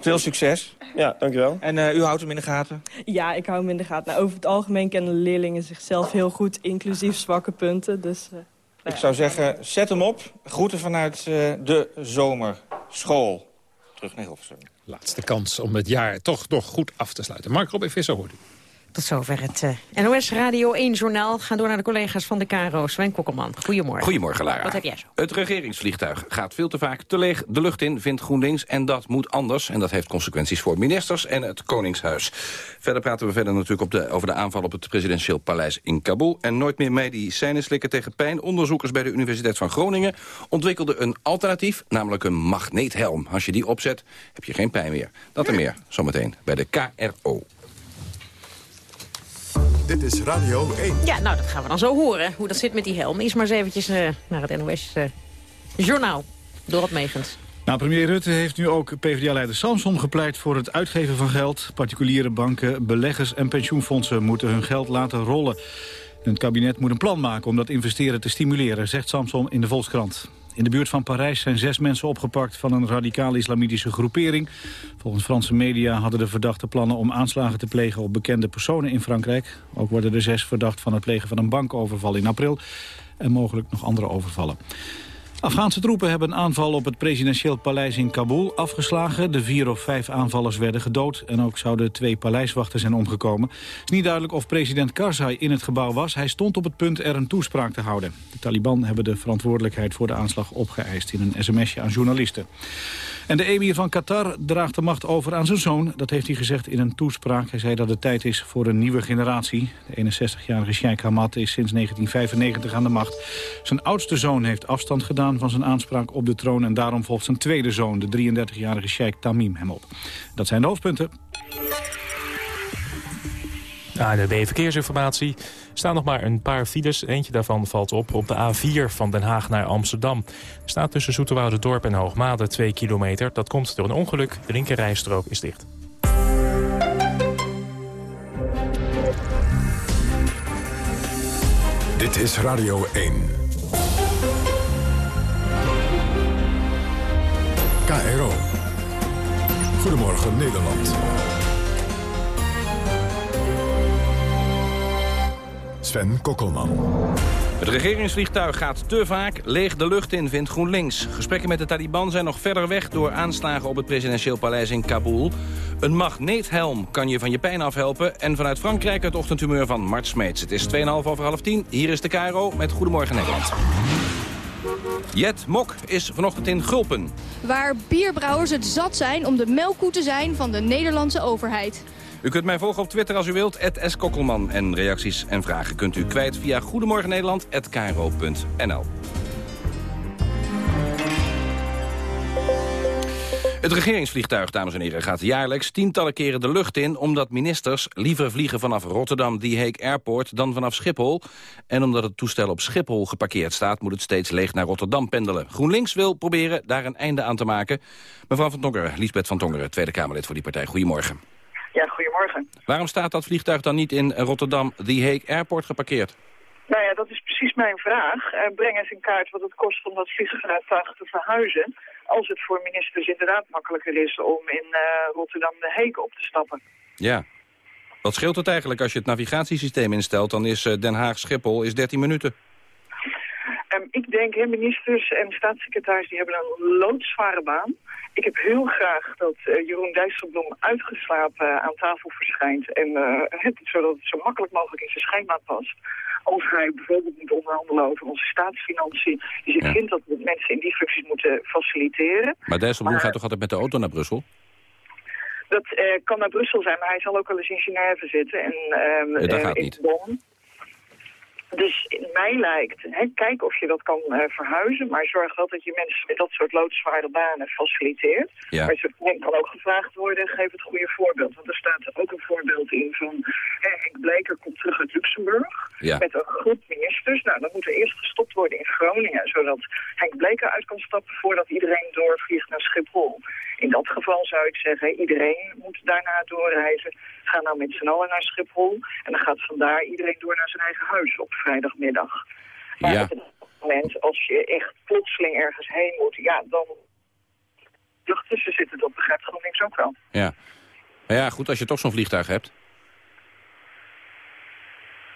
Veel succes. Ja, dankjewel. En uh, u houdt hem in de gaten? Ja, ik hou hem in de gaten. Nou, over het algemeen kennen de leerlingen zichzelf heel goed, inclusief zwakke punten. Dus, uh, ik zou zeggen, zet hem op. Groeten vanuit de zomerschool. Terug naar Hilversum. Laatste kans om het jaar toch nog goed af te sluiten. Mark Robin Visser hoort u. Tot zover het uh, NOS Radio 1-journaal. Gaan door naar de collega's van de KRO. Sven Kokkelman, goedemorgen. Goedemorgen, Lara. Wat heb jij zo? Het regeringsvliegtuig gaat veel te vaak te leeg de lucht in, vindt GroenLinks. En dat moet anders. En dat heeft consequenties voor ministers en het Koningshuis. Verder praten we verder natuurlijk op de, over de aanval op het presidentieel paleis in Kabul. En nooit meer medicijnen slikken tegen pijn. Onderzoekers bij de Universiteit van Groningen ontwikkelden een alternatief, namelijk een magneethelm. Als je die opzet, heb je geen pijn meer. Dat en meer, zometeen bij de KRO. Dit is Radio 1. Ja, nou, dat gaan we dan zo horen. Hoe dat zit met die helm. Is maar eens eventjes uh, naar het NOS-journaal. Uh, Dorot Megens. Nou, premier Rutte heeft nu ook PvdA-leider Samson gepleit voor het uitgeven van geld. Particuliere banken, beleggers en pensioenfondsen moeten hun geld laten rollen. het kabinet moet een plan maken om dat investeren te stimuleren, zegt Samson in de Volkskrant. In de buurt van Parijs zijn zes mensen opgepakt van een radicaal-islamitische groepering. Volgens Franse media hadden de verdachte plannen om aanslagen te plegen op bekende personen in Frankrijk. Ook worden de zes verdacht van het plegen van een bankoverval in april en mogelijk nog andere overvallen. Afghaanse troepen hebben een aanval op het presidentieel paleis in Kabul afgeslagen. De vier of vijf aanvallers werden gedood en ook zouden twee paleiswachten zijn omgekomen. Het is niet duidelijk of president Karzai in het gebouw was. Hij stond op het punt er een toespraak te houden. De Taliban hebben de verantwoordelijkheid voor de aanslag opgeëist in een sms'je aan journalisten. En de emir van Qatar draagt de macht over aan zijn zoon. Dat heeft hij gezegd in een toespraak. Hij zei dat het tijd is voor een nieuwe generatie. De 61-jarige Sheikh Hamad is sinds 1995 aan de macht. Zijn oudste zoon heeft afstand gedaan van zijn aanspraak op de troon... en daarom volgt zijn tweede zoon, de 33-jarige Sheikh Tamim, hem op. Dat zijn de hoofdpunten. ANWB Verkeersinformatie. Staan nog maar een paar files. Eentje daarvan valt op op de A4 van Den Haag naar Amsterdam. Er staat tussen Dorp en Hoogmade 2 kilometer. Dat komt door een ongeluk. De linkerrijstrook is dicht. Dit is Radio 1. KRO. Goedemorgen Nederland. Sven Kokkelman. Het regeringsvliegtuig gaat te vaak leeg de lucht in, vindt GroenLinks. Gesprekken met de Taliban zijn nog verder weg door aanslagen op het presidentieel paleis in Kabul. Een magneethelm kan je van je pijn afhelpen. En vanuit Frankrijk het ochtendhumeur van Mart Smeets. Het is 2,5 over half 10. Hier is de Cairo met Goedemorgen Nederland. Jet Mok is vanochtend in Gulpen. Waar bierbrouwers het zat zijn om de melkkoe te zijn van de Nederlandse overheid. U kunt mij volgen op Twitter als u wilt, @skokkelman. En reacties en vragen kunt u kwijt via goedemorgennederland.nl. Het regeringsvliegtuig, dames en heren, gaat jaarlijks tientallen keren de lucht in... omdat ministers liever vliegen vanaf Rotterdam Hague Airport dan vanaf Schiphol. En omdat het toestel op Schiphol geparkeerd staat... moet het steeds leeg naar Rotterdam pendelen. GroenLinks wil proberen daar een einde aan te maken. Mevrouw van Tongeren, Liesbeth van Tongeren, Tweede Kamerlid voor die partij. Goedemorgen. Ja, goedemorgen. Waarom staat dat vliegtuig dan niet in Rotterdam The Hague Airport geparkeerd? Nou ja, dat is precies mijn vraag. Uh, breng eens in kaart wat het kost om dat vliegtuig te verhuizen. Als het voor ministers inderdaad makkelijker is om in uh, Rotterdam de Hague op te stappen. Ja. Wat scheelt het eigenlijk als je het navigatiesysteem instelt? Dan is uh, Den Haag-Schiphol is 13 minuten. Um, ik denk, hè, ministers en staatssecretaris die hebben een loodzware baan. Ik heb heel graag dat uh, Jeroen Dijsselbloem uitgeslapen aan tafel verschijnt. En uh, het, zodat het zo makkelijk mogelijk in zijn schema past. Als hij bijvoorbeeld moet onderhandelen over onze staatsfinanciën. Dus ik vind dat we mensen in die functies moeten faciliteren. Maar Dijsselbloem gaat toch altijd met de auto naar Brussel? Dat kan naar Brussel zijn, maar hij zal ook wel eens in Genève zitten. En, ja, dat gaat niet. Bonn. Dus mij lijkt, hè, kijk of je dat kan uh, verhuizen, maar zorg wel dat je mensen met dat soort loodzware banen faciliteert. Ja. Maar er kan ook gevraagd worden, geef het goede voorbeeld. Want er staat ook een voorbeeld in van, hè, Henk Bleker komt terug uit Luxemburg Ja. met een groep ministers. Nou, dan moet er eerst gestopt worden in Groningen, zodat Henk Bleker uit kan stappen voordat iedereen doorvliegt naar Schiphol. In dat geval zou ik zeggen, iedereen moet daarna doorreizen. Ga nou met z'n allen naar Schiphol en dan gaat vandaar iedereen door naar zijn eigen huis op vrijdagmiddag. Maar Ja. op het moment als je echt plotseling ergens heen moet, ja, dan lucht tussen zitten. Dat begrijpt GroenLinks ook wel. Ja. Maar ja, goed, als je toch zo'n vliegtuig hebt.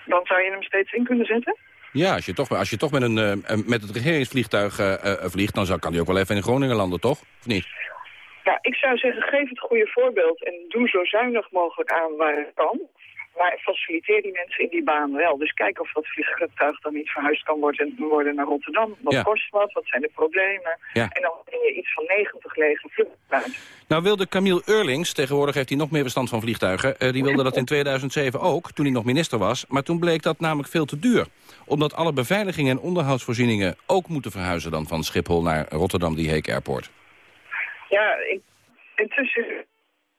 Dan zou je hem steeds in kunnen zetten. Ja, als je toch, als je toch met, een, eh, eh, met het regeringsvliegtuig eh, vliegt... dan zou, kan die ook wel even in Groningen landen, toch? Of niet? Ja, ik zou zeggen, geef het goede voorbeeld en doe zo zuinig mogelijk aan waar het kan. Maar faciliteer die mensen in die baan wel. Dus kijk of dat vliegtuig dan niet verhuisd kan worden, worden naar Rotterdam. Wat Ja. kost wat? Wat zijn de problemen? Ja. En dan ben je iets van 90 lege vliegtuigen. Nou wilde Camille Eurlings, tegenwoordig heeft hij nog meer bestand van vliegtuigen... eh, die wilde dat in 2007 ook, toen hij nog minister was. Maar toen bleek dat namelijk veel te duur. Omdat alle beveiligingen en onderhoudsvoorzieningen... ook moeten verhuizen dan van Schiphol naar Rotterdam, die Heek Airport. Ja, in, intussen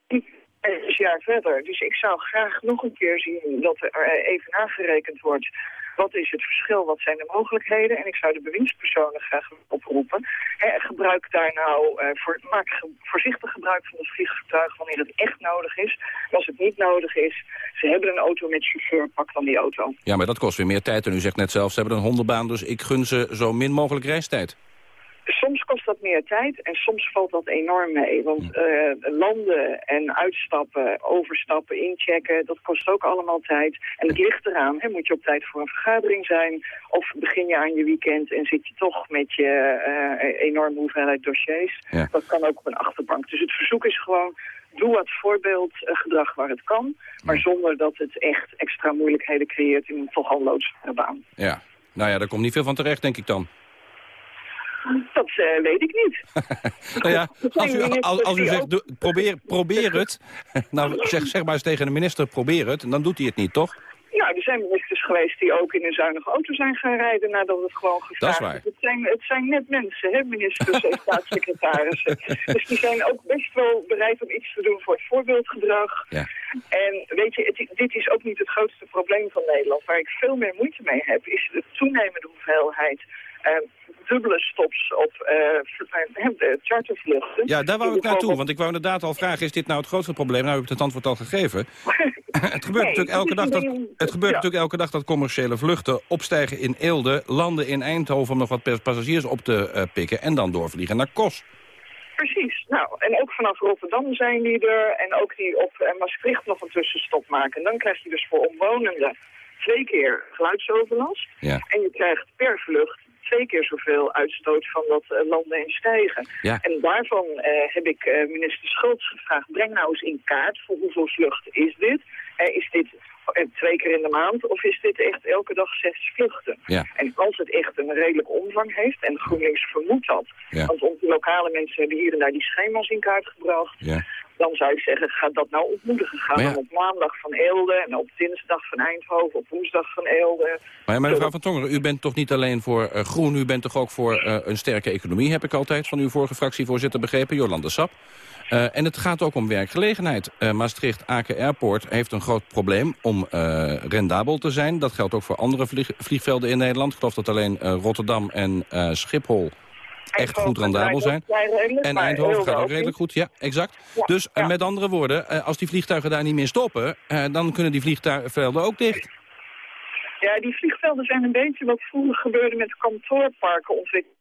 een jaar verder. Dus ik zou graag nog een keer zien dat er even nagerekend wordt. Wat is het verschil? Wat zijn de mogelijkheden? En ik zou de bewindspersonen graag oproepen. Hè, gebruik daar nou, eh, voor, maak voorzichtig gebruik van het vliegtuig wanneer het echt nodig is. Als het niet nodig is, ze hebben een auto met chauffeur, pak dan die auto. Ja, maar dat kost weer meer tijd. En u zegt net zelf, ze hebben een hondenbaan... dus ik gun ze zo min mogelijk reistijd. Kost dat meer tijd en soms valt dat enorm mee. Want eh, landen en uitstappen, overstappen, inchecken, dat kost ook allemaal tijd. En het ligt eraan, hè, moet je op tijd voor een vergadering zijn... of begin je aan je weekend en zit je toch met je eh, enorme hoeveelheid dossiers. Ja. Dat kan ook op een achterbank. Dus het verzoek is gewoon, doe wat voorbeeldgedrag waar het kan... maar zonder dat het echt extra moeilijkheden creëert in een toch al loodzware baan. Ja. Nou ja, daar komt niet veel van terecht, denk ik dan. Dat eh, weet ik niet. Nou ja, als u, als, als u zegt, probeer, probeer het. Nou, zeg, zeg maar eens tegen de minister, probeer het. En dan doet hij het niet, toch? Nou, er zijn ministers geweest die ook in een zuinige auto zijn gaan rijden nadat het gewoon gevraagd Dat is waar. Het zijn, het zijn net mensen, hè, ministers en staatssecretarissen. Dus die zijn ook best wel bereid om iets te doen voor het voorbeeldgedrag. Ja. En weet je, het, dit is ook niet het grootste probleem van Nederland. Waar ik veel meer moeite mee heb, is de toenemende hoeveelheid dubbele stops op eh, chartervluchten. Ja, daar wou ik naartoe. Want ik wou inderdaad al vragen, is dit nou het grootste probleem? Nou heb ik het antwoord al gegeven. het gebeurt, natuurlijk, elke dag dat, het gebeurt natuurlijk elke dag dat commerciële vluchten opstijgen in Eelde... landen in Eindhoven om nog wat pas- passagiers op te eh, pikken... en dan doorvliegen naar Kos. Precies. Nou, en ook vanaf Rotterdam zijn die er. En ook die op eh, Maastricht nog een tussenstop maken. En dan krijg je dus voor omwonenden twee keer geluidsoverlast. Ja. En je krijgt per vlucht twee keer zoveel uitstoot van dat eh, landen en stijgen. Ja. En daarvan eh, heb ik eh, minister Schultz gevraagd... breng nou eens in kaart voor hoeveel vluchten is dit? Is dit twee keer in de maand of is dit echt elke dag zes vluchten? Ja. En als het echt een redelijke omvang heeft, en GroenLinks vermoedt dat... Ja. want onze lokale mensen hebben hier en daar die schema's in kaart gebracht... Ja. Dan zou ik zeggen, ga dat nou ontmoedigen. Ga ja. dan op maandag van Eelde en op dinsdag van Eindhoven, op woensdag van Eelde. Maar, ja, maar mevrouw Van Tongeren, u bent toch niet alleen voor eh, groen... u bent toch ook voor eh, een sterke economie, heb ik altijd... van uw vorige fractievoorzitter begrepen, Jolande Sap. Eh, en het gaat ook om werkgelegenheid. Eh, Maastricht-Aken Airport heeft een groot probleem om rendabel te zijn. Dat geldt ook voor andere vlieg- vliegvelden in Nederland. Ik geloof dat alleen Rotterdam en Schiphol echt goed rendabel zijn. En Eindhoven gaat ook redelijk goed, ja, exact. Dus met andere woorden, eh, als die vliegtuigen daar niet meer stoppen... eh, dan kunnen die vliegvelden ook dicht. Ja, die vliegvelden zijn een beetje wat vroeger gebeurde met kantoorparken ontwikkeld.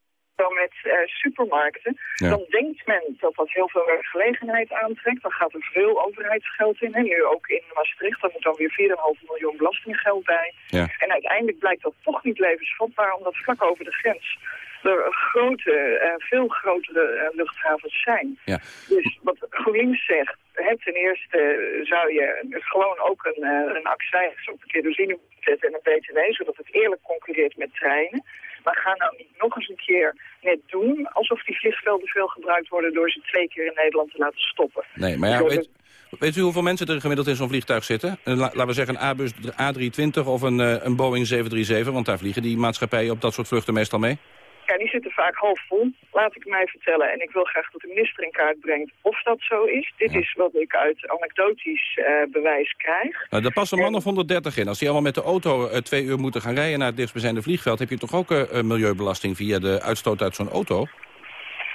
Met eh, supermarkten. Ja. Dan denkt men dat dat heel veel werkgelegenheid aantrekt. Dan gaat er veel overheidsgeld in. En nu ook in Maastricht, daar moet dan weer 4,5 miljoen belastinggeld bij. Ja. En uiteindelijk blijkt dat toch niet levensvatbaar, omdat vlak over de grens er grote, eh, veel grotere eh, luchthavens zijn. Ja. Dus wat GroenLinks zegt, hè, ten eerste zou je gewoon ook een, eh, een accijns op de kerosine moeten zetten en een btw, zodat het eerlijk concurreert met treinen. Maar ga nou niet nog eens een keer net doen alsof die vliegvelden veel gebruikt worden door ze twee keer in Nederland te laten stoppen. Nee, maar ja, weet, Weet u hoeveel mensen er gemiddeld in zo'n vliegtuig zitten? La, laten we zeggen een Airbus A320 of een, een Boeing 737, want daar vliegen die maatschappijen op dat soort vluchten meestal mee. Ja, die zitten vaak half vol, laat ik mij vertellen. En ik wil graag dat de minister in kaart brengt of dat zo is. Dit is wat ik uit anekdotisch uh, bewijs krijg. Nou, daar passen man of 130 in. Als die allemaal met de auto uh, twee uur moeten gaan rijden naar het dichtstbijzijnde vliegveld... heb je toch ook uh, milieubelasting via de uitstoot uit zo'n auto?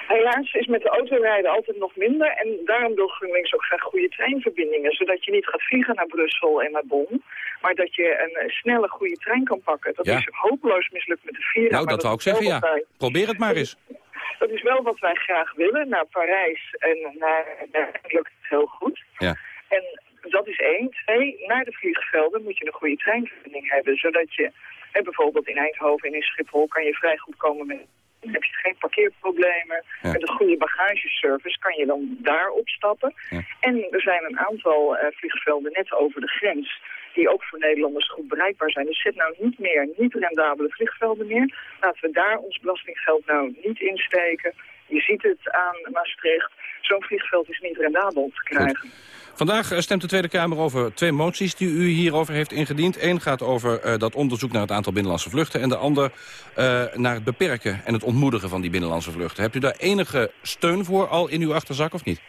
Helaas is met de autorijden altijd nog minder. En daarom wil GroenLinks ook graag goede treinverbindingen. Zodat je niet gaat vliegen naar Brussel en naar Bonn. Maar dat je een snelle goede trein kan pakken. Dat is hopeloos mislukt met de Vira. Nou, dat wou ik zeggen, ja. Probeer het maar eens. Dat is wel wat wij graag willen. Naar Parijs en naar, naar lukt het heel goed. Ja. En dat is één. Twee, naar de vliegvelden moet je een goede treinverbinding hebben. Zodat je, en bijvoorbeeld in Eindhoven en in Schiphol kan je vrij goed komen met heb je geen parkeerproblemen. Met een goede bagageservice kan je dan daar opstappen. En er zijn een aantal uh, vliegvelden net over de grens die ook voor Nederlanders goed bereikbaar zijn. Dus zet nou niet meer niet rendabele vliegvelden meer. Laten we daar ons belastinggeld nou niet insteken. Je ziet het aan Maastricht. Zo'n vliegveld is niet rendabel te krijgen. Vandaag eh, stemt de Tweede Kamer over twee moties die u hierover heeft ingediend. Eén gaat over uh, dat onderzoek naar het aantal binnenlandse vluchten... en de ander uh, naar het beperken en het ontmoedigen van die binnenlandse vluchten. Hebt u daar enige steun voor al in uw achterzak of niet?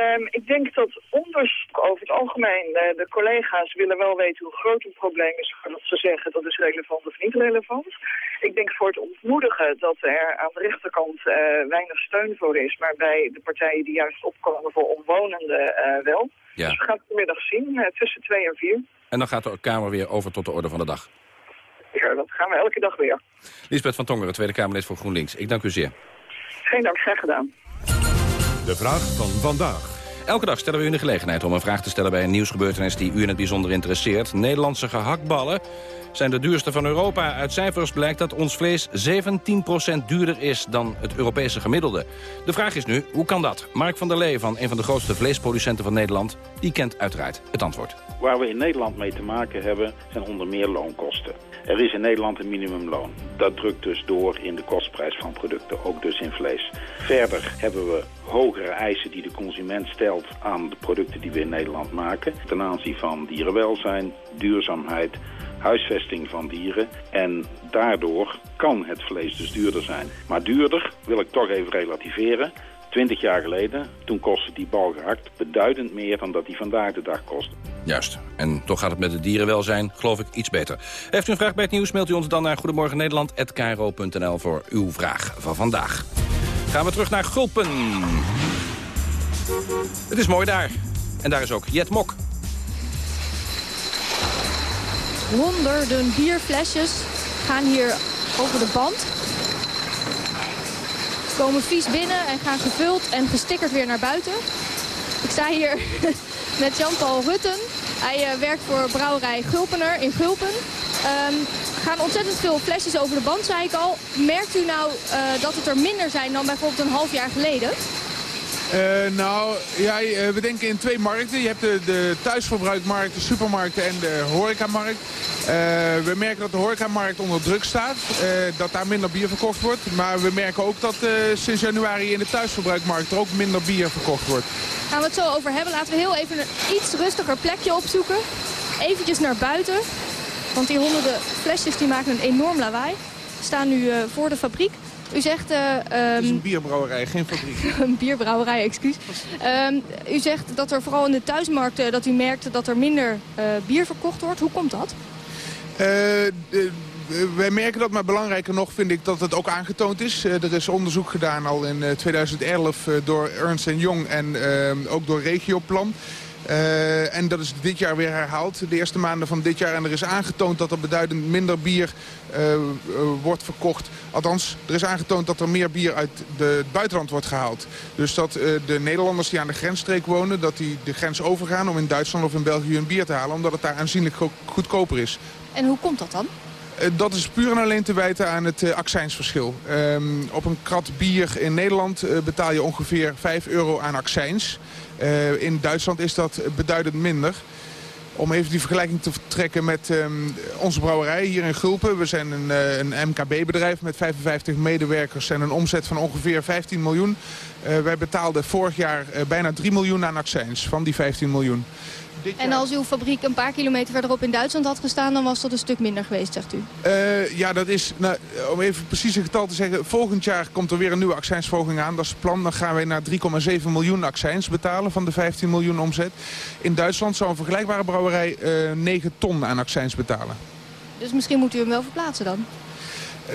Um, ik denk dat onderzoek over het algemeen, de, de, collega's willen wel weten hoe groot het probleem is voordat ze zeggen dat is relevant of niet relevant. Ik denk voor het ontmoedigen dat er aan de rechterkant uh, weinig steun voor is, maar bij de partijen die juist opkomen voor omwonenden uh, wel. Ja. Dus we gaan het vanmiddag zien, tussen twee en vier. En dan gaat de Kamer weer over tot de orde van de dag. Ja, dat gaan we elke dag weer. Lisbeth van Tongeren, Tweede Kamerlid voor GroenLinks. Ik dank u zeer. Geen dank, graag gedaan. De vraag van vandaag. Elke dag stellen we u de gelegenheid om een vraag te stellen bij een nieuwsgebeurtenis die u in het bijzonder interesseert. Nederlandse gehaktballen zijn de duurste van Europa. Uit cijfers blijkt dat ons vlees 17% duurder is dan het Europese gemiddelde. De vraag is nu, hoe kan dat? Mark van der Lee van een van de grootste vleesproducenten van Nederland... die kent uiteraard het antwoord. Waar we in Nederland mee te maken hebben, zijn onder meer loonkosten. Er is in Nederland een minimumloon. Dat drukt dus door in de kostprijs van producten, ook dus in vlees. Verder hebben we hogere eisen die de consument stelt aan de producten die we in Nederland maken. Ten aanzien van dierenwelzijn, duurzaamheid, huisvesting van dieren. En daardoor kan het vlees dus duurder zijn. Maar duurder wil ik toch even relativeren. 20 jaar geleden, toen kostte die bal gehakt beduidend meer dan dat die vandaag de dag kost. Juist. En toch gaat het met het dierenwelzijn, geloof ik, iets beter. Heeft u een vraag bij het nieuws, mailt u ons dan naar goedemorgennederland.nl voor uw vraag van vandaag. Gaan we terug naar Gulpen. Het is mooi daar. En daar is ook Jet Mok. Honderden bierflesjes gaan hier over de band. Komen vies binnen en gaan gevuld en gestickerd weer naar buiten. Ik sta hier met Jan-Paul Rutten. Hij uh, werkt voor brouwerij Gulpener in Gulpen. Um, gaan ontzettend veel flesjes over de band, zei ik al. Merkt u nou uh, dat het er minder zijn dan bijvoorbeeld een half jaar geleden? Uh, nou, ja, we denken in twee markten. Je hebt de, de thuisverbruikmarkt, de supermarkten en de horecamarkt. Uh, we merken dat de horecamarkt onder druk staat. Dat daar minder bier verkocht wordt. Maar we merken ook dat sinds januari in de thuisverbruikmarkt er ook minder bier verkocht wordt. Gaan we het zo over hebben. Laten we heel even een iets rustiger plekje opzoeken. Eventjes naar buiten. Want die honderden flesjes die maken een enorm lawaai. Staan nu voor de fabriek. U zegt... Uh, um, het is een bierbrouwerij, geen fabriek. een bierbrouwerij, excuus. Um, u zegt dat er vooral in de thuismarkt uh, dat u merkt dat er minder uh, bier verkocht wordt. Hoe komt dat? wij merken dat, maar belangrijker nog vind ik dat het ook aangetoond is. er is onderzoek gedaan al in 2011 door Ernst Young en ook door Regioplan. Uh, en dat is dit jaar weer herhaald, de eerste maanden van dit jaar. En er is aangetoond dat er beduidend minder bier uh, uh, wordt verkocht. Althans, er is aangetoond dat er meer bier uit de, het buitenland wordt gehaald. Dus dat de Nederlanders die aan de grensstreek wonen... dat die de grens overgaan om in Duitsland of in België een bier te halen... omdat het daar aanzienlijk goedkoper is. En hoe komt dat dan? Dat is puur en alleen te wijten aan het uh, accijnsverschil. Um, op een krat bier in Nederland uh, betaal je ongeveer 5 euro aan accijns. In Duitsland is dat beduidend minder. om even die vergelijking te trekken met ehm, onze brouwerij hier in Gulpen. We zijn een, een MKB-bedrijf met 55 medewerkers en een omzet van ongeveer 15 miljoen. Wij betaalden vorig jaar bijna 3 miljoen aan accijns van die 15 miljoen. En als uw fabriek een paar kilometer verderop in Duitsland had gestaan... dan was dat een stuk minder geweest, zegt u? Uh, ja, dat is, nou, om even precies een getal te zeggen... volgend jaar komt er weer een nieuwe accijnsverhoging aan. Dat is het plan. Dan gaan wij naar 3,7 miljoen accijns betalen van de 15 miljoen omzet. In Duitsland zou een vergelijkbare brouwerij uh, 9 ton aan accijns betalen. Dus misschien moet u hem wel verplaatsen dan?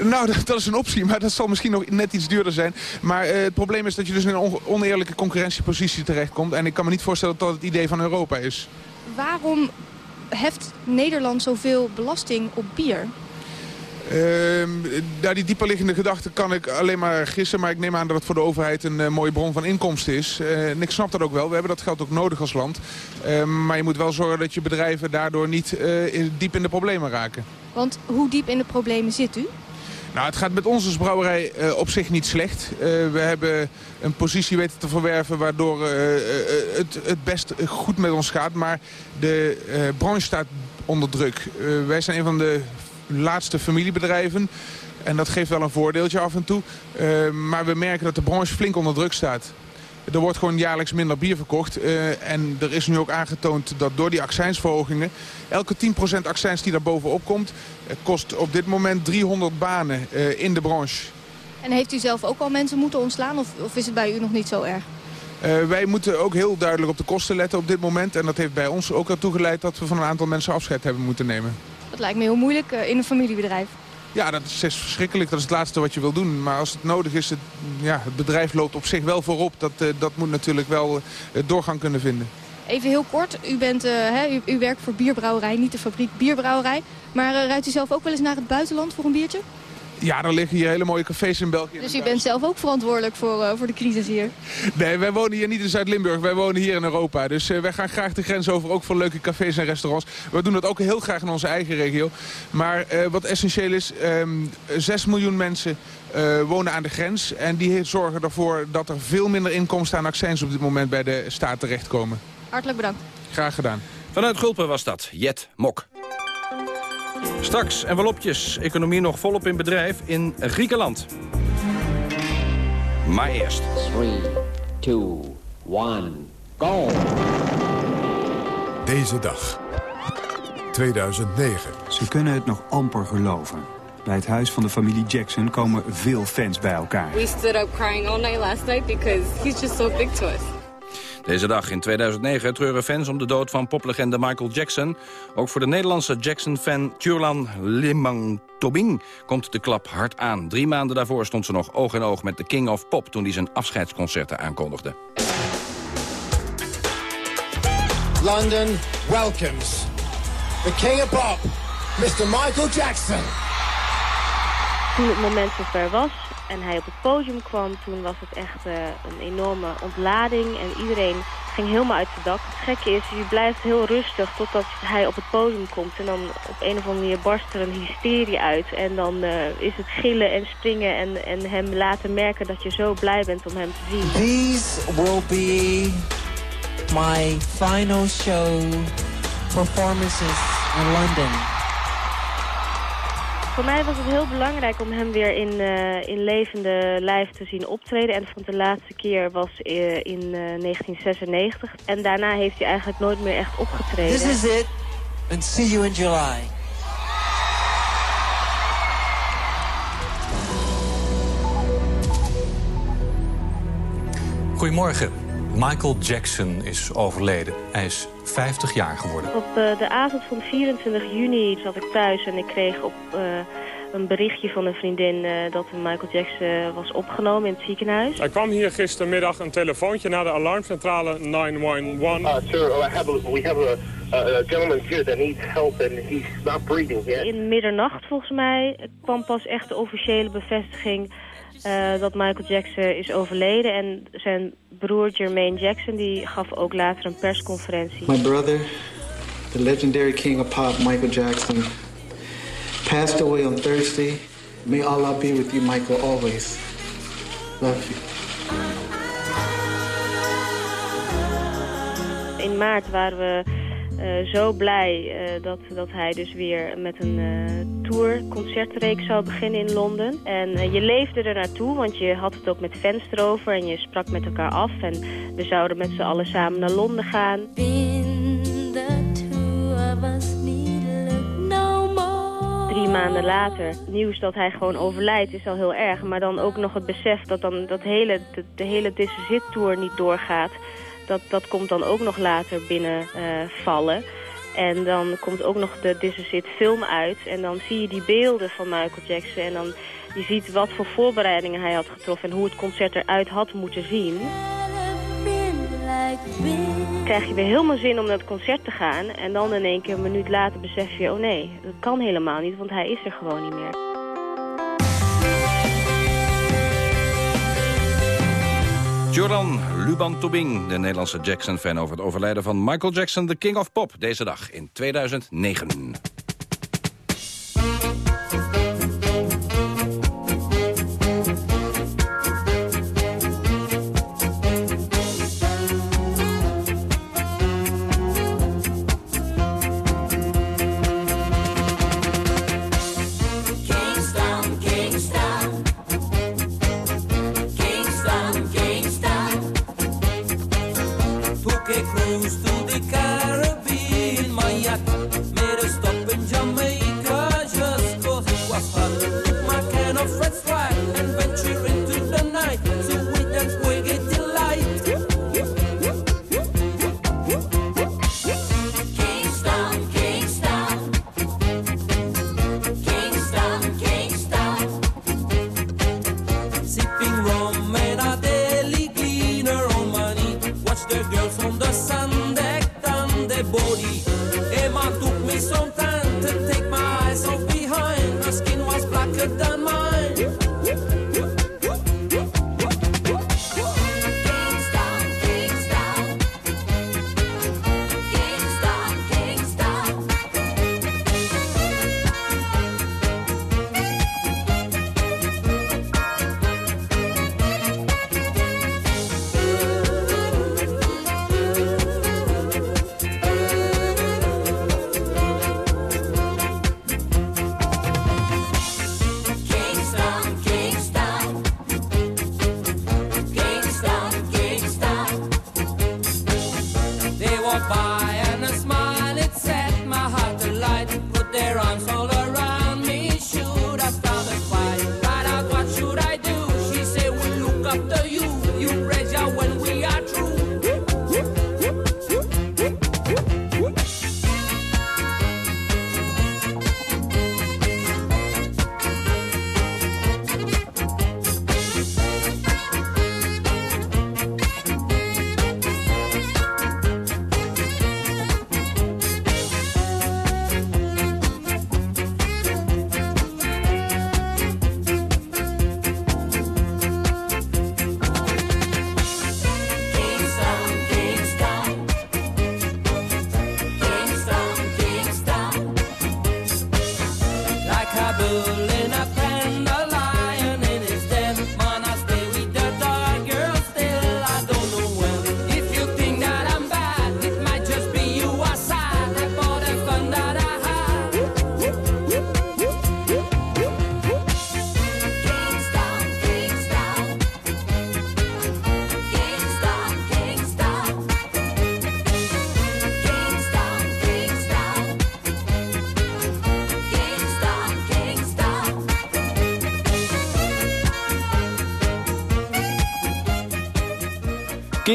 Nou, dat, dat, is een optie, maar dat zal misschien nog net iets duurder zijn. Maar uh, het probleem is dat je dus in een oneerlijke concurrentiepositie terechtkomt. En ik kan me niet voorstellen dat dat het idee van Europa is. Waarom heft Nederland zoveel belasting op bier? Uh, nou, die dieperliggende gedachte kan ik alleen maar gissen. Maar ik neem aan dat het voor de overheid een uh, mooie bron van inkomsten is. Uh, en ik snap dat ook wel. We hebben dat geld ook nodig als land. Ehm, maar je moet wel zorgen dat je bedrijven daardoor niet in, diep in de problemen raken. Want hoe diep in de problemen zit u? Nou, het gaat met als brouwerij uh, op zich niet slecht. Uh, we hebben een positie weten te verwerven waardoor uh, het, het best goed met ons gaat. Maar de branche staat onder druk. wij zijn een van de laatste familiebedrijven. En dat geeft wel een voordeeltje af en toe. maar we merken dat de branche flink onder druk staat. Er wordt gewoon jaarlijks minder bier verkocht. Uh, en er is nu ook aangetoond dat door die accijnsverhogingen... elke 10% accijns die daar bovenop komt... Uh, kost op dit moment 300 banen uh, in de branche. En heeft u zelf ook al mensen moeten ontslaan of, of is het bij u nog niet zo erg? wij moeten ook heel duidelijk op de kosten letten op dit moment. En dat heeft bij ons ook ertoe geleid dat we van een aantal mensen afscheid hebben moeten nemen. Dat lijkt me heel moeilijk in een familiebedrijf. Ja, dat is verschrikkelijk. Dat is het laatste wat je wil doen. Maar als het nodig is, het, ja, het bedrijf loopt op zich wel voorop. Dat, uh, dat moet natuurlijk wel uh, doorgang kunnen vinden. Even heel kort, u, bent, uh, hè, u, u, werkt voor bierbrouwerij, niet de fabriek bierbrouwerij. Maar rijdt u zelf ook wel eens naar het buitenland voor een biertje? Ja, er liggen hier hele mooie cafés in België. Dus u bent zelf ook verantwoordelijk voor, uh, voor de crisis hier? Nee, wij wonen hier niet in Zuid-Limburg. Wij wonen hier in Europa. Dus uh, wij gaan graag de grens over, ook voor leuke cafés en restaurants. We doen dat ook heel graag in onze eigen regio. Maar uh, wat essentieel is, um, ehm, 6 miljoen mensen wonen aan de grens. En die zorgen ervoor dat er veel minder inkomsten aan accijns op dit moment bij de staat terechtkomen. Hartelijk bedankt. Graag gedaan. Vanuit Gulpen was dat, Jet Mok. Straks envelopjes, economie nog volop in bedrijf in Griekenland. Maar eerst. 3, 2, 1, go! Deze dag, 2009. Ze kunnen het nog amper geloven. Bij het huis van de familie Jackson komen veel fans bij elkaar. We stood up crying all night last night because he's just so big to us. Deze dag in 2009 treuren fans om de dood van poplegende Michael Jackson. Ook voor de Nederlandse Jackson-fan Turlan Limang Tobing komt de klap hard aan. Drie maanden daarvoor stond ze nog oog in oog met de King of Pop... toen hij zijn afscheidsconcerten aankondigde. London welcomes the King of Pop, Mr. Michael Jackson. Toen het moment zover was, en hij op het podium kwam, toen was het echt uh, een enorme ontlading. En iedereen ging helemaal uit zijn dak. Het gekke is, je blijft heel rustig totdat hij op het podium komt. En dan op een of andere manier barst er een hysterie uit. En dan uh, is het gillen en springen en, en hem laten merken dat je zo blij bent om hem te zien. These will be my final show performances in London. Voor mij was het heel belangrijk om hem weer in, uh, in levende lijf te zien optreden. En vond de laatste keer was uh, in uh, 1996. En daarna heeft hij eigenlijk nooit meer echt opgetreden. This is it. And see you in July. Goedemorgen. Michael Jackson is overleden. Hij is 50 jaar geworden. Op uh, de avond van 24 juni zat ik thuis en ik kreeg op uh, een berichtje van een vriendin uh, dat Michael Jackson was opgenomen in het ziekenhuis. Er kwam hier gistermiddag een telefoontje naar de alarmcentrale 911. Uh, sir, I have a, we have a, a gentleman here that needs help and he's not breathing yet. In middernacht volgens mij kwam pas echt de officiële bevestiging uh, dat Michael Jackson is overleden. En zijn broer Jermaine Jackson die gaf ook later een persconferentie. My brother, the legendary king of pop, Michael Jackson, passed away on Thursday. May Allah be with you, Michael, always. Love you. In maart waren we eh, zo blij eh, dat, dat hij dus weer met een uh, tour concertreeks zou beginnen in Londen. En je leefde er naartoe, want je had het ook met fans erover en je sprak met elkaar af. En we zouden met z'n allen samen naar Londen gaan. Drie maanden later, nieuws dat hij gewoon overlijdt is al heel erg. Maar dan ook nog het besef dat dan dat hele, de, de hele This Is Tour niet doorgaat dat, dat komt dan ook nog later binnenvallen. Uh, en dan komt ook nog de This Is It film uit. En dan zie je die beelden van Michael Jackson. En dan je ziet wat voor voorbereidingen hij had getroffen. En hoe het concert eruit had moeten zien. Krijg je weer helemaal zin om naar het concert te gaan. En dan in één keer een minuut later besef je... oh nee, dat kan helemaal niet, want hij is er gewoon niet meer. Joran Luban Tobing, de Nederlandse Jackson-fan... over het overlijden van Michael Jackson, de King of Pop... deze dag in 2009.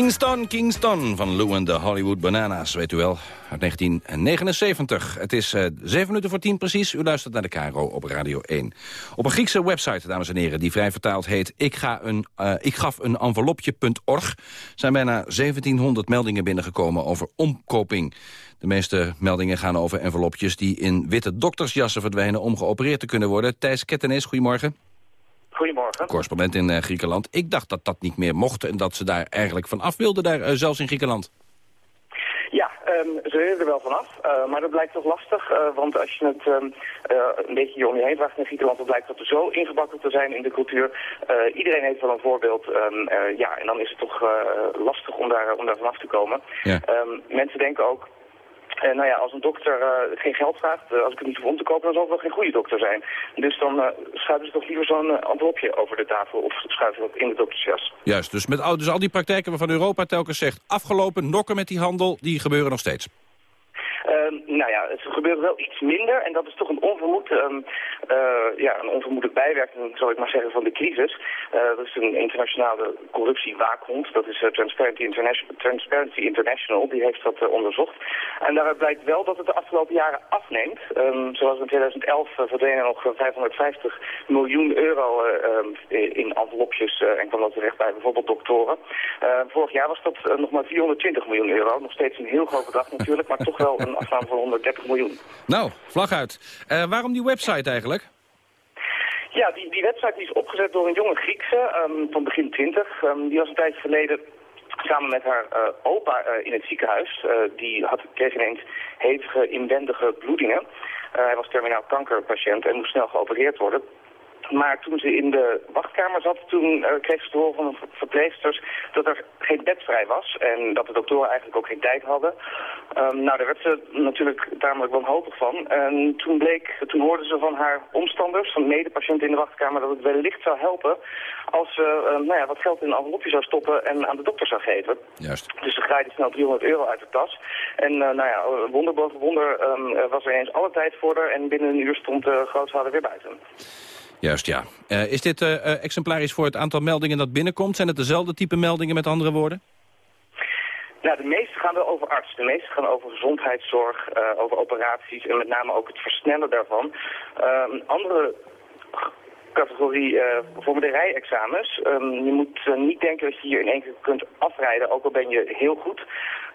Kingston, Kingston van Lou and the Hollywood Bananas, weet u wel, uit 1979. Het is uh, 7 minuten voor 10 precies. U luistert naar de Caro op Radio 1. Op een Griekse website, dames en heren, die vrij vertaald heet... ik, ga een, uh, ik gaf een envelopje.org... zijn bijna 1700 meldingen binnengekomen over omkoping. De meeste meldingen gaan over envelopjes die in witte doktersjassen verdwijnen... om geopereerd te kunnen worden. Thijs Kettenis, goedemorgen. Goedemorgen. Correspondent in uh, Griekenland. Ik dacht dat dat niet meer mocht en dat ze daar eigenlijk van af wilden, daar, uh, zelfs in Griekenland. Ja, um, ze willen er wel vanaf, uh, maar dat blijkt toch lastig. want als je het um, een beetje om je heen vraagt in Griekenland, dan blijkt dat er zo ingebakken te zijn in de cultuur. iedereen heeft wel een voorbeeld. Um, ja, en dan is het toch lastig om daar, om daar vanaf te komen. Ja. mensen denken ook En nou ja, als een dokter geen geld vraagt, als ik het niet hoef om te kopen, dan zal het wel geen goede dokter zijn. Dus dan schuiven ze toch liever zo'n envelopje over de tafel of schuiven dat in de doktersjas. Juist, dus, met, dus al die praktijken waarvan Europa telkens zegt... afgelopen, nokken met die handel, die gebeuren nog steeds. Ehm, nou ja, het gebeurt wel iets minder en dat is toch een onvermoed, um, ja, een onvermoede bijwerking, zal ik maar zeggen, van de crisis. Uh, dat is een internationale corruptiewaakhond, dat is uh, Transparency, International, Transparency International, die heeft dat onderzocht. En daaruit blijkt wel dat het de afgelopen jaren afneemt. Um, zoals in 2011 verdwenen nog 550 miljoen euro in envelopjes en kwam dat terecht bij bijvoorbeeld doktoren. vorig jaar was dat nog maar 420 miljoen euro, nog steeds een heel groot bedrag natuurlijk, maar toch wel een afname van 130 miljoen. Nou, vlag uit. Uh, waarom die website eigenlijk? Ja, die, die website die is opgezet door een jonge Griekse um, van begin 20. Um, die was een tijdje geleden samen met haar uh, opa uh, in het ziekenhuis. die had, kreeg ineens hevige inwendige bloedingen. hij was terminaal kankerpatiënt en moest snel geopereerd worden. Maar toen ze in de wachtkamer zat, toen uh, kreeg ze te horen van de verpleegsters dat er geen bed vrij was. En dat de doktoren eigenlijk ook geen tijd hadden. Um, nou, daar werd ze natuurlijk tamelijk wanhopig van. En toen bleek, toen hoorden ze van haar omstanders, van medepatiënten in de wachtkamer, dat het wellicht zou helpen als ze uh, nou ja, wat geld in een envelopje zou stoppen en aan de dokter zou geven. Juist. Dus ze graaide snel 300 euro uit de tas. En uh, nou ja, wonder boven wonder um, was er eens alle tijd voor haar en binnen een uur stond de grootvader weer buiten. Juist, ja. Uh, is dit uh, exemplarisch voor het aantal meldingen dat binnenkomt? Zijn het dezelfde type meldingen met andere woorden? Nou, de meeste gaan wel over arts. De meeste gaan over gezondheidszorg, over operaties en met name ook het versnellen daarvan. Uh, andere categorie uh, formularij-examens. Um, je moet uh, niet denken dat je hier in één keer kunt afrijden, ook al ben je heel goed.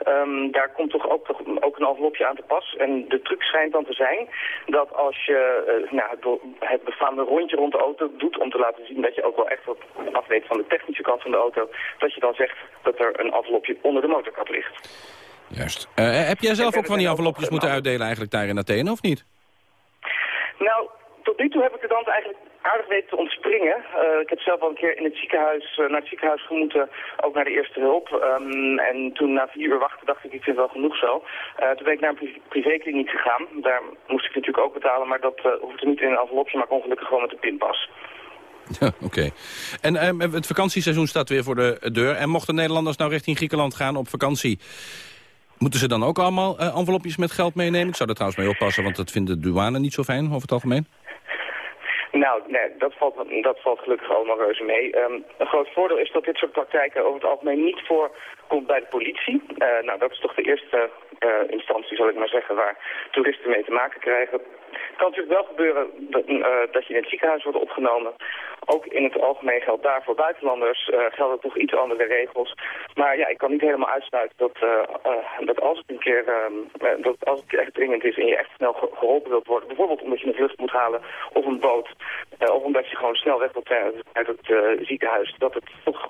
Um, daar komt toch ook, toch ook een envelopje aan te pas. En de truc schijnt dan te zijn dat als je uh, nou, het, het befaamde rondje rond de auto doet... om te laten zien dat je ook wel echt wat afweet van de technische kant van de auto... dat je dan zegt dat er een envelopje onder de motorkap ligt. Juist. heb jij zelf ook van die envelopjes moeten uitdelen eigenlijk daar in Athene, of niet? Nou, tot nu toe heb ik er dan eigenlijk aardig weten te ontspringen. Uh, ik heb zelf al een keer in het ziekenhuis, uh, naar het ziekenhuis gemoeten, ook naar de eerste hulp. Um, en toen na vier uur wachten dacht ik, ik vind wel genoeg zo. Uh, toen ben ik naar een pri privékliniek gegaan. Daar moest ik natuurlijk ook betalen, maar dat hoefde niet in een envelopje, maar kon gelukkig gewoon met de pinpas. Ja, oké. En um, het vakantieseizoen staat weer voor de deur. En mochten Nederlanders nou richting Griekenland gaan op vakantie... Moeten ze dan ook allemaal envelopjes met geld meenemen? Ik zou er trouwens mee oppassen, want dat vinden de douane niet zo fijn over het algemeen. Nou, nee, dat valt, dat valt gelukkig allemaal reuze mee. Um, een groot voordeel is dat dit soort praktijken over het algemeen niet voorkomt bij de politie. Uh, nou, dat is toch de eerste uh, instantie, zal ik maar zeggen, waar toeristen mee te maken krijgen. Het kan natuurlijk wel gebeuren uh, dat je in het ziekenhuis wordt opgenomen. Ook in het algemeen geldt daar voor buitenlanders uh, gelden toch iets andere regels. Maar ja, ik kan niet helemaal uitsluiten dat, uh, dat als het een keer dat als het echt dringend is en je echt snel geholpen wilt worden, bijvoorbeeld omdat je een vlucht moet halen of een boot, of omdat je gewoon snel weg wilt uit het ziekenhuis, dat het toch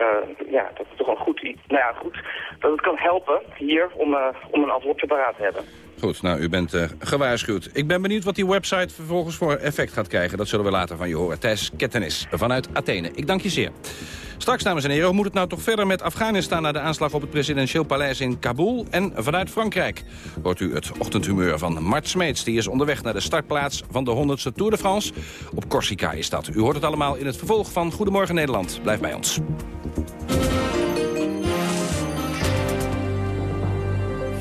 uh, ja, dat is toch een goed, nou ja, goed, dat het kan helpen hier om, uh, om een envelopje paraat te hebben. Goed, nou, u bent uh, gewaarschuwd. Ik ben benieuwd wat die website vervolgens voor effect gaat krijgen. Dat zullen we later van je horen. Thijs Kettenis vanuit Athene. Ik dank je zeer. Straks, dames en heren, moet het nou toch verder met Afghanistan... na de aanslag op het presidentieel paleis in Kabul en vanuit Frankrijk. Hoort u het ochtendhumeur van Mart Smeets. Die is onderweg naar de startplaats van de 100ste Tour de France. Op Corsica is dat. U hoort het allemaal in het vervolg van Goedemorgen Nederland. Blijf bij ons.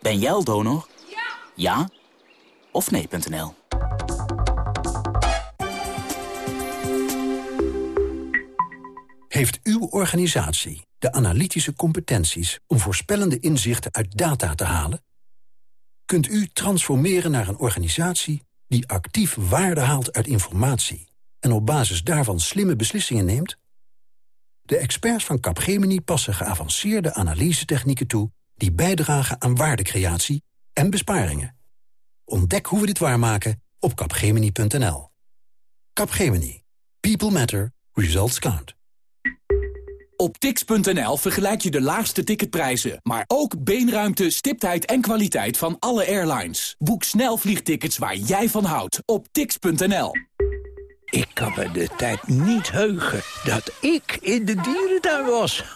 Ben jij al donor? Ja? of nee.nl. Heeft uw organisatie de analytische competenties om voorspellende inzichten uit data te halen? Kunt u transformeren naar een organisatie die actief waarde haalt uit informatie en op basis daarvan slimme beslissingen neemt? De experts van Capgemini passen geavanceerde analysetechnieken toe die bijdragen aan waardecreatie en besparingen. Ontdek hoe we dit waarmaken op capgemini.nl. Capgemini. People matter. Results count. Op tix.nl vergelijk je de laagste ticketprijzen, maar ook beenruimte, stiptheid en kwaliteit van alle airlines. Boek snel vliegtickets waar jij van houdt op tix.nl. Ik kan me de tijd niet heugen dat ik in de dierentuin was.